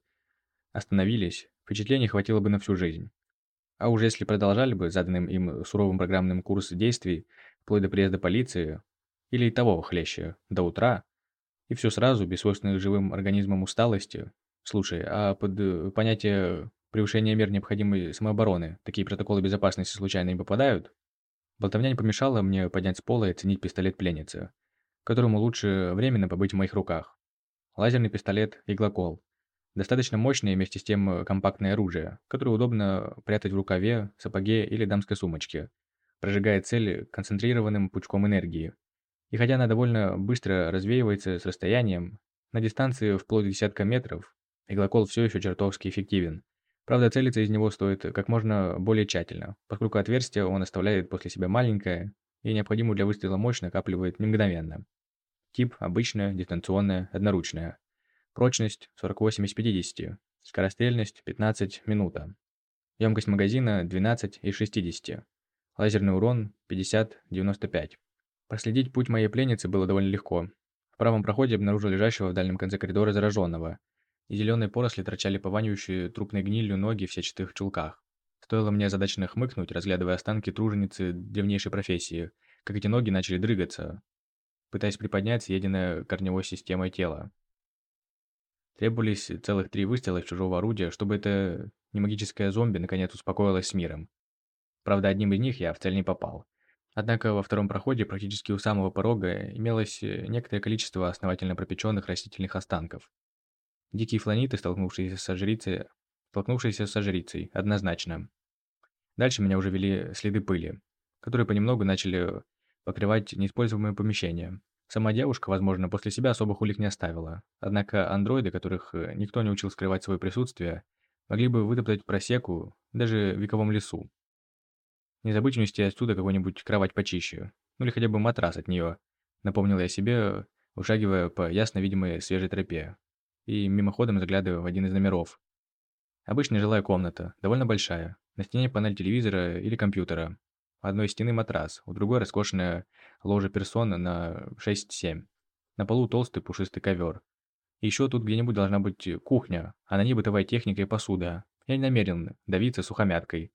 A: остановились, впечатлений хватило бы на всю жизнь. А уже если продолжали бы заданным им суровым программным курс действий, вплоть до приезда полиции, или и того хлеще, до утра, и все сразу, без свойственной живым организмам усталости. Слушай, а под э, понятие превышения мер необходимой самообороны такие протоколы безопасности случайно не попадают? Болтовня не помешала мне поднять с пола и оценить пистолет пленницы которому лучше временно побыть в моих руках. Лазерный пистолет «Иглокол». Достаточно мощное вместе с тем э, компактное оружие, которое удобно прятать в рукаве, сапоге или дамской сумочке. Прожигает цель концентрированным пучком энергии. И хотя она довольно быстро развеивается с расстоянием, на дистанции вплоть до десятка метров, иглокол все еще чертовски эффективен. Правда, целиться из него стоит как можно более тщательно, поскольку отверстие он оставляет после себя маленькое и необходимую для выстрела мощь накапливает не мгновенно. Тип – обычная, дистанционная, одноручная. Прочность – 48 из 50. Скорострельность – 15 минута. Емкость магазина – 12 из 60. Лазерный урон – 50-95. Проследить путь моей пленницы было довольно легко. В правом проходе обнаружил лежащего в дальнем конце коридора зараженного. И зеленые поросли торчали пованивающие трупной гнилью ноги в сетчатых чулках. Стоило мне задачно хмыкнуть, разглядывая останки труженицы древнейшей профессии, как эти ноги начали дрыгаться, пытаясь приподнять съеденное корневой системой тело. Требовались целых три выстрела из чужого орудия, чтобы это немагическое зомби наконец успокоилось с миром. Правда, одним из них я в цель не попал. Однако во втором проходе, практически у самого порога, имелось э, некоторое количество основательно пропеченных растительных останков. Дикие фланиты, столкнувшиеся со жрицей, столкнувшиеся со жрицей, однозначно. Дальше меня уже вели следы пыли, которые понемногу начали покрывать неиспользуемые помещения. Сама девушка, возможно, после себя особых улик не оставила. Однако андроиды, которых э, никто не учил скрывать свое присутствие, могли бы вытоптать просеку даже в вековом лесу. Не забыть унести отсюда какую-нибудь кровать почище, ну или хотя бы матрас от нее, напомнил я себе, ушагивая по ясно видимой свежей тропе и мимоходом заглядывая в один из номеров. Обычная жилая комната, довольно большая, на стене панель телевизора или компьютера, у одной стены матрас, у другой роскошная ложа персона на 6-7. На полу толстый пушистый ковер. Еще тут где-нибудь должна быть кухня, а на ней бытовая техника и посуда. Я не намерен давиться сухомяткой.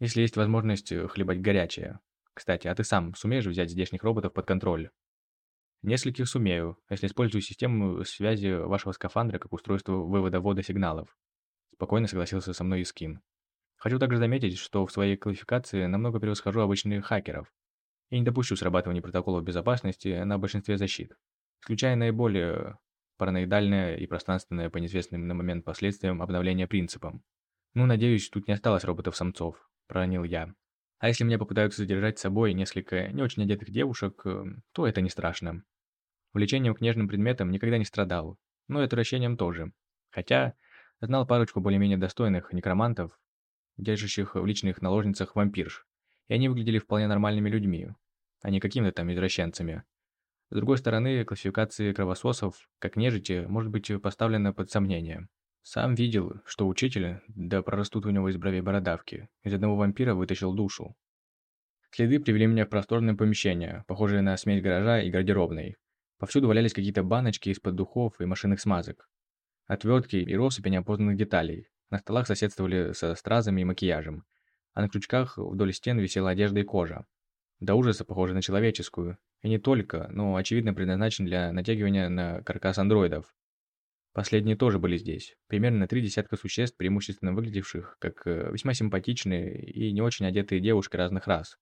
A: Если есть возможность хлебать горячее. Кстати, а ты сам сумеешь взять здешних роботов под контроль? Нескольких сумею, если использую систему связи вашего скафандра как устройство вывода-ввода сигналов. Спокойно согласился со мной Искин. Хочу также заметить, что в своей квалификации намного превосхожу обычных хакеров и не допущу срабатывания протоколов безопасности на большинстве защит, исключая наиболее параноидальное и пространственное по неизвестным на момент последствиям обновления принципам. «Ну, надеюсь, тут не осталось роботов-самцов», – проронил я. «А если меня попытаются задержать с собой несколько не очень одетых девушек, э, то это не страшно. Влечением к нежным предметам никогда не страдал, но и отвращением тоже. Хотя знал парочку более-менее достойных некромантов, держащих в личных наложницах вампирш, и они выглядели вполне нормальными людьми, а не какими-то там извращенцами. С другой стороны, классификация кровососов, как нежити, может быть поставлена под сомнение. Сам видел, что учитель, да прорастут у него из бровей бородавки, из одного вампира вытащил душу. Следы привели меня в просторное помещение, похожее на смесь гаража и гардеробной. Повсюду валялись какие-то баночки из-под духов и машинных смазок. Отвертки и россыпи неопознанных деталей, на столах соседствовали со стразами и макияжем, а на крючках вдоль стен висела одежда и кожа. До ужаса похожа на человеческую, и не только, но очевидно предназначен для натягивания на каркас андроидов. Последние тоже были здесь. Примерно три десятка существ, преимущественно выглядевших как э, весьма симпатичные и не очень одетые девушки разных рас.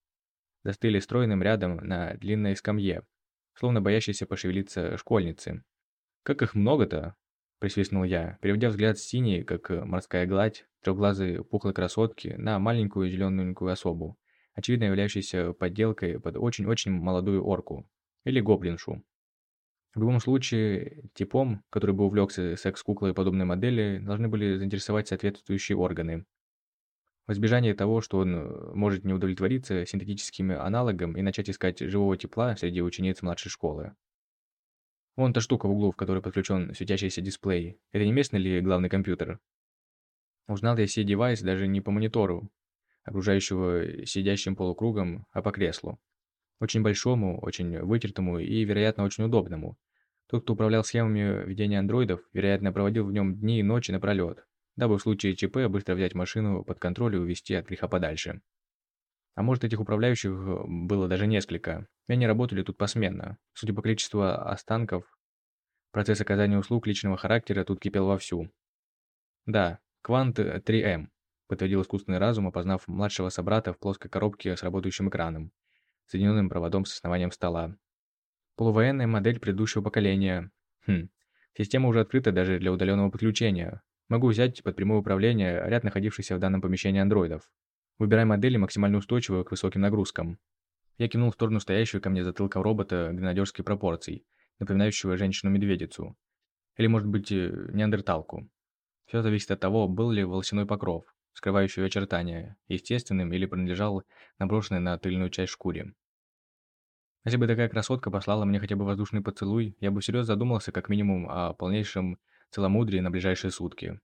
A: Застыли стройным рядом на длинной скамье, словно боящиеся пошевелиться школьницы. Как их много-то? Присвистнул я, переводя взгляд с синей, как морская гладь, трехглазой пухлой красотки на маленькую зелененькую особу, очевидно являющейся подделкой под очень-очень молодую орку. Или гоблиншу. В любом случае, типом, который бы увлекся секс-куклой подобной модели, должны были заинтересовать соответствующие органы. В избежание того, что он э, может не удовлетвориться синтетическим аналогом и начать искать живого тепла среди учениц младшей школы. Вон та штука в углу, в которой подключен светящийся дисплей. Это не местный ли главный компьютер? Узнал я сей девайс даже не по монитору, окружающего сидящим полукругом, а по креслу. Очень большому, очень вытертому и, вероятно, очень удобному. Тот, кто управлял схемами ведения андроидов, вероятно, проводил в нем дни и ночи напролет, дабы в случае ЧП быстро взять машину под контроль и увезти от греха подальше. А может, этих управляющих было даже несколько, и они работали тут посменно. Судя по количеству останков, процесс оказания услуг личного характера тут кипел вовсю. Да, Квант 3М, подтвердил искусственный разум, опознав младшего собрата в плоской коробке с работающим экраном соединенным проводом с основанием стола. Полувоенная модель предыдущего поколения. Хм, система уже открыта даже для удаленного подключения. Могу взять под прямое управление ряд находившихся в данном помещении андроидов. Выбирай модели, максимально устойчивую к высоким нагрузкам. Я кинул в сторону стоящего ко мне затылка робота гренадерской пропорций, напоминающего женщину-медведицу. Или, может быть, э, неандерталку. Все зависит от того, был ли волосяной покров, скрывающий очертания, естественным или принадлежал наброшенной на тыльную часть шкуре. Если бы такая красотка послала мне хотя бы воздушный поцелуй, я бы всерьез задумался как минимум о полнейшем целомудрии на ближайшие сутки.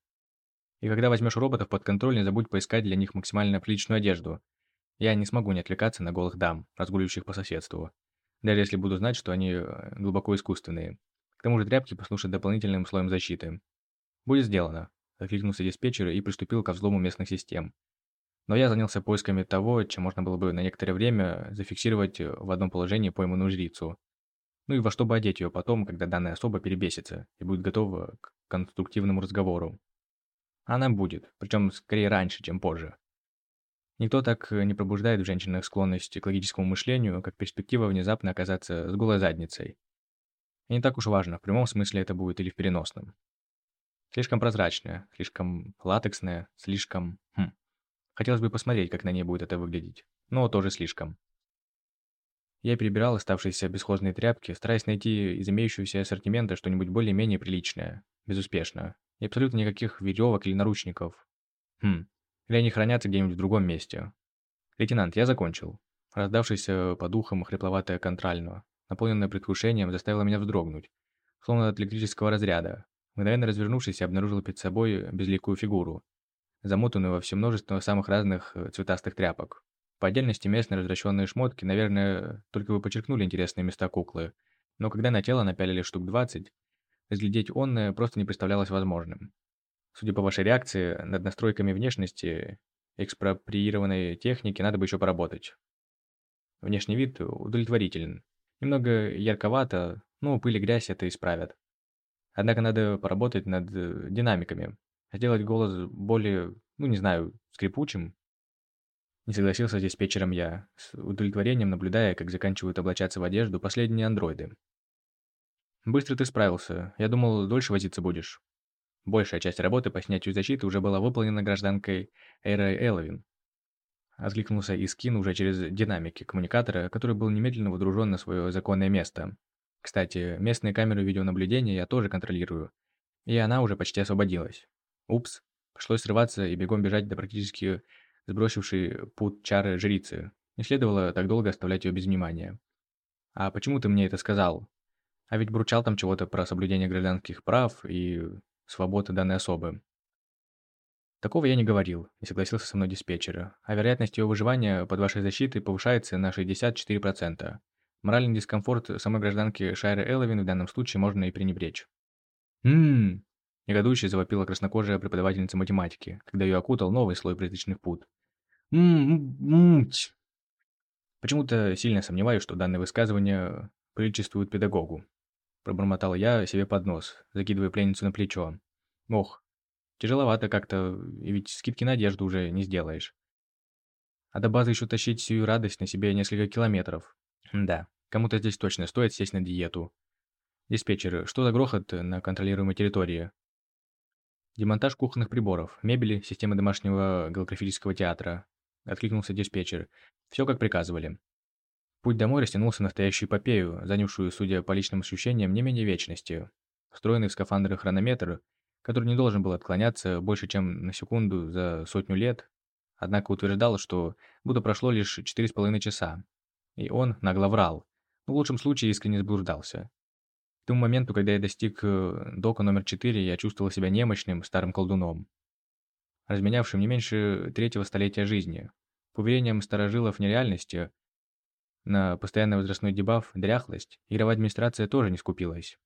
A: И когда возьмешь роботов под контроль, не забудь поискать для них максимально приличную одежду. Я не смогу не отвлекаться на голых дам, разгуливающих по соседству. Даже если буду знать, что они э, глубоко искусственные. К тому же тряпки послужат дополнительным слоем защиты. Будет сделано. Откликнулся диспетчер и приступил ко взлому местных систем. Но я занялся поисками того, чем можно было бы на некоторое время зафиксировать э, в одном положении пойманную жрицу. Ну и во что бы одеть ее потом, когда данная особа перебесится и будет готова к конструктивному разговору. Она будет, причем скорее раньше, чем позже. Никто так не пробуждает в женщинах склонность к логическому мышлению, как перспектива внезапно оказаться с голой задницей. И не так уж важно, в прямом смысле это будет или в переносном. Слишком прозрачная, слишком латексная, слишком... Хм, Хотелось бы посмотреть, как на ней будет это выглядеть. Но тоже слишком. Я перебирал оставшиеся бесхозные тряпки, стараясь найти из имеющегося ассортимента что-нибудь более-менее приличное. Безуспешно. И абсолютно никаких веревок или наручников. Хм. Или они хранятся где-нибудь в другом месте. «Лейтенант, я закончил». Раздавшийся по духам хрипловатое контрально, наполненное предвкушением, заставило меня вздрогнуть. Словно от электрического разряда. Мгновенно развернувшись, я обнаружил перед собой безликую фигуру, замотанную во все множество самых разных э, цветастых тряпок. По отдельности местные развращенные шмотки, наверное, только бы подчеркнули интересные места куклы, но когда на тело напялили штук 20, разглядеть онное просто не представлялось возможным. Судя по вашей реакции, над настройками внешности экспроприированной техники надо бы еще поработать. Внешний вид удовлетворителен. Немного ярковато, но пыль и грязь это исправят. Однако надо поработать над э, динамиками, Сделать голос более, ну не знаю, скрипучим. Не согласился с диспетчером я, с удовлетворением наблюдая, как заканчивают облачаться в одежду последние андроиды. Быстро ты справился. Я думал, дольше возиться будешь. Большая часть работы по снятию защиты уже была выполнена гражданкой Эйрой Эловин. Откликнулся Искин уже через динамики коммуникатора, который был немедленно водружен на свое законное место. Кстати, местные камеры видеонаблюдения я тоже контролирую, и она уже почти освободилась. Упс. Пришлось срываться и бегом бежать до практически сбросившей путь чары жрицы. Не следовало так долго оставлять ее без внимания. «А почему ты мне это сказал? А ведь бурчал там чего-то про соблюдение гражданских прав и свободы данной особы». Такого я не говорил, не согласился со мной диспетчер. А вероятность ее выживания под вашей защитой повышается на 64%. Моральный дискомфорт самой гражданки Шайры Элловин в данном случае можно и пренебречь. «Ммм, Негодующе завопила краснокожая преподавательница математики, когда ее окутал новый слой призрачных пут. м Почему-то сильно сомневаюсь, что данное высказывание приличествует педагогу. Пробормотал я себе под нос, закидывая пленницу на плечо. Ох, тяжеловато как-то, и ведь скидки на одежду уже не сделаешь. А до базы еще тащить всю радость на себе несколько километров. Да, кому-то здесь точно стоит сесть на диету. Диспетчер, что за грохот на контролируемой территории? Демонтаж кухонных приборов, мебели, системы домашнего голографического театра. Откликнулся диспетчер. Все как приказывали. Путь домой растянулся на настоящую эпопею, занявшую, судя по личным ощущениям, не менее вечности. Встроенный в скафандры хронометр, который не должен был отклоняться больше, чем на секунду за сотню лет, однако утверждал, что будто прошло лишь четыре с половиной часа. И он нагло врал, в лучшем случае искренне заблуждался. К тому моменту, когда я достиг э, дока номер 4, я чувствовал себя немощным, старым колдуном, разменявшим не меньше третьего столетия жизни. По уверениям старожилов нереальности, на постоянный возрастной дебаф, дряхлость, игровая администрация тоже не скупилась.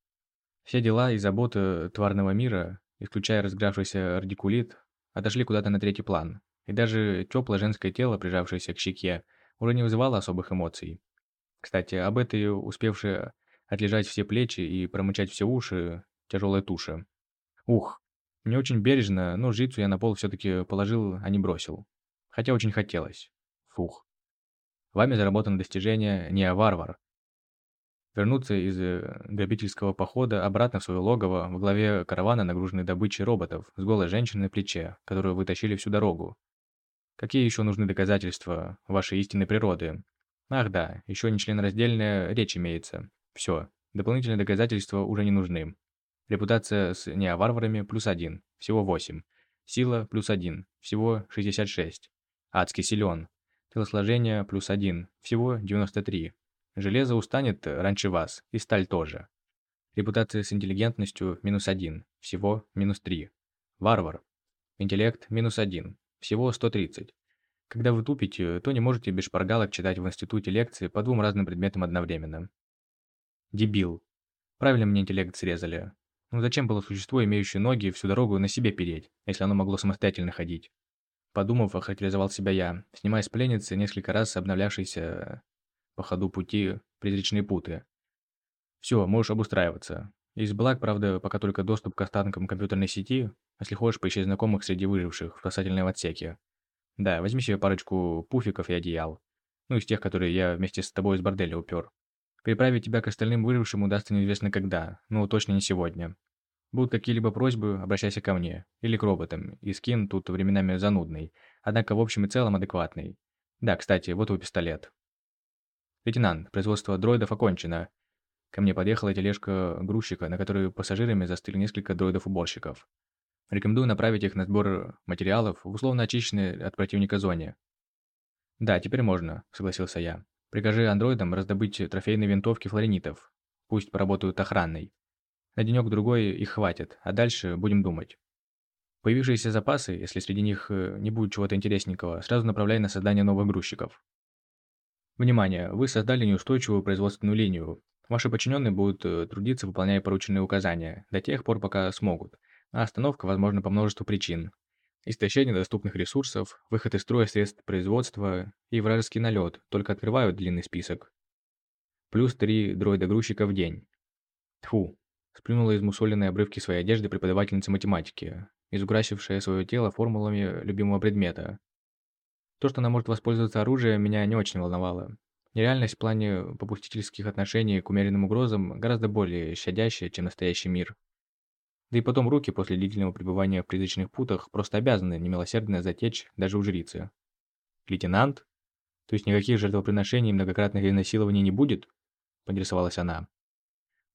A: Все дела и заботы тварного мира, исключая разгравшийся радикулит, отошли куда-то на третий план, и даже теплое женское тело, прижавшееся к щеке, уже не вызывало особых эмоций. Кстати, об этой успевшей отлежать все плечи и промычать все уши тяжелая туша. Ух, не очень бережно, но жрицу я на пол все-таки положил, а не бросил. Хотя очень хотелось. Фух. Вами заработано достижение не варвар. Вернуться из э, грабительского похода обратно в свое логово в главе каравана, нагруженной добычей роботов, с голой женщиной на плече, которую вы тащили всю дорогу. Какие еще нужны доказательства вашей истинной природы? Ах да, еще нечленораздельная речь имеется. Все, дополнительные доказательства уже не нужны. Репутация с неоварварами плюс один, всего 8. Сила плюс один, всего 66. Адский силен. Телосложение плюс один, всего 93. Железо устанет раньше вас, и сталь тоже. Репутация с интеллигентностью минус один, всего минус 3. Варвар. Интеллект минус один, всего 130. Когда вы тупите, то не можете без шпаргалок читать в институте лекции по двум разным предметам одновременно. Дебил. Правильно мне интеллект срезали. Ну зачем было существо, имеющее ноги, всю дорогу на себе переть, если оно могло самостоятельно ходить? Подумав, охарактеризовал себя я, снимая с пленницы несколько раз обновлявшиеся по ходу пути призрачные путы. Все, можешь обустраиваться. Из благ, правда, пока только доступ к останкам компьютерной сети, если хочешь поищи знакомых среди выживших в спасательном отсеке. Да, возьми себе парочку пуфиков и одеял. Ну, из тех, которые я вместе с тобой из борделя упер. Переправить тебя к остальным выжившим удастся неизвестно когда, но точно не сегодня. Будут какие-либо просьбы, обращайся ко мне. Или к роботам. И скин тут временами занудный, однако в общем и целом адекватный. Да, кстати, вот его пистолет. Лейтенант, производство дроидов окончено. Ко мне подъехала тележка грузчика, на которой пассажирами застыли несколько дроидов-уборщиков. Рекомендую направить их на сбор материалов в условно очищенной от противника зоне. «Да, теперь можно», — согласился я. Прикажи андроидам раздобыть трофейные винтовки флоренитов. Пусть поработают охранной. На денек-другой их хватит, а дальше будем думать. Появившиеся запасы, если среди них э, не будет чего-то интересненького, сразу направляй на создание новых грузчиков. Внимание! Вы создали неустойчивую производственную линию. Ваши подчиненные будут э, трудиться, выполняя порученные указания, до тех пор, пока смогут. А остановка возможна по множеству причин. Истощение доступных ресурсов, выход из строя средств производства и вражеский налет только открывают длинный список. Плюс три дроида-грузчика в день. Тфу. Сплюнула из мусоленной обрывки своей одежды преподавательница математики, изукрасившая свое тело формулами любимого предмета. То, что она может воспользоваться оружием, меня не очень волновало. Нереальность в плане попустительских отношений к умеренным угрозам гораздо более щадящая, чем настоящий мир. Да и потом руки после длительного пребывания в призрачных путах просто обязаны немилосердно затечь даже у жрицы. «Лейтенант? То есть никаких жертвоприношений и многократных изнасилований не будет?» – поинтересовалась она.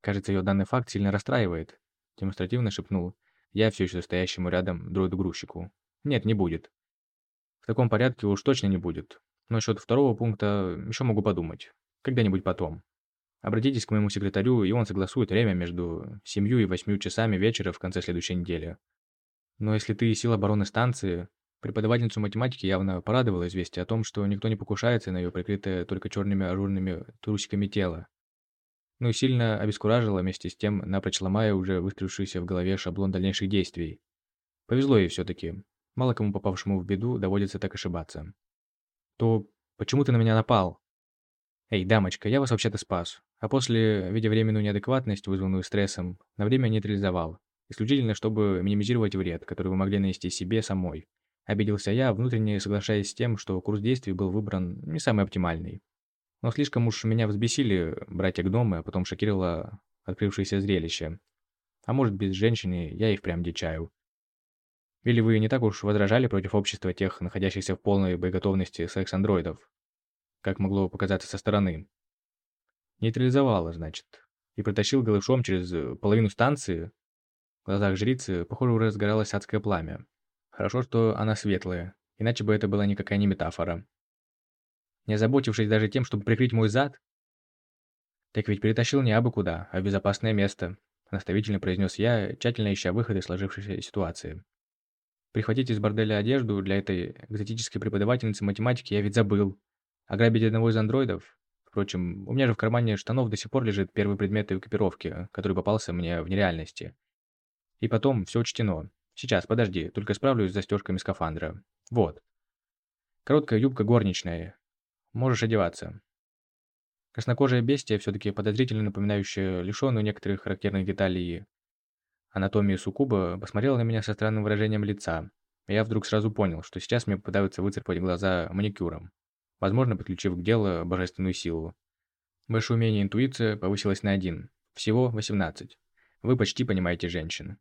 A: Кажется, ее данный факт сильно расстраивает. Демонстративно шепнул я все еще стоящему рядом дроиду-грузчику. «Нет, не будет. В таком порядке уж точно не будет. Но насчет второго пункта еще могу подумать. Когда-нибудь потом». Обратитесь к моему секретарю, и он согласует время между семью и восьмью часами вечера в конце следующей недели. Но если ты сил обороны станции, преподавательницу математики явно порадовало известие о том, что никто не покушается на ее прикрытое только черными ажурными трусиками тело. Ну и сильно обескуражило вместе с тем, напрочь ломая уже выстроившийся в голове шаблон дальнейших действий. Повезло ей все-таки. Мало кому попавшему в беду доводится так ошибаться. «То почему ты на меня напал?» «Эй, дамочка, я вас вообще-то спас а после, видя временную неадекватность, вызванную стрессом, на время нейтрализовал, исключительно чтобы минимизировать вред, который вы могли нанести себе самой. Обиделся я, внутренне соглашаясь с тем, что курс действий был выбран не самый оптимальный. Но слишком уж меня взбесили братья-гномы, а потом шокировала открывшееся зрелище. А может, без женщины я и впрямь дичаю. Или вы не так уж возражали против общества тех, находящихся в полной боеготовности секс-андроидов, как могло показаться со стороны? Нейтрализовала, значит, и протащил голышом через э, половину станции. В глазах жрицы, похоже, разгоралось адское пламя. Хорошо, что она светлая, иначе бы это была никакая не метафора. Не озаботившись даже тем, чтобы прикрыть мой зад? Так ведь перетащил не абы куда, а в безопасное место, наставительно произнес я, тщательно ища выход из сложившейся ситуации. Прихватить из борделя одежду для этой экзотической преподавательницы математики я ведь забыл. Ограбить одного из андроидов? Впрочем, у меня же в кармане штанов до сих пор лежит первый предмет экипировки, который попался мне в нереальности. И потом, все учтено. Сейчас, подожди, только справлюсь с застежками скафандра. Вот. Короткая юбка горничная. Можешь одеваться. Краснокожая бестия, все-таки подозрительно напоминающая лишенную некоторых характерных деталей анатомию суккуба, посмотрела на меня со странным выражением лица. Я вдруг сразу понял, что сейчас мне пытаются выцарпать глаза маникюром, возможно, подключив к делу божественную силу. Ваше умение интуиция повысилось на один. Всего 18. Вы почти понимаете женщин.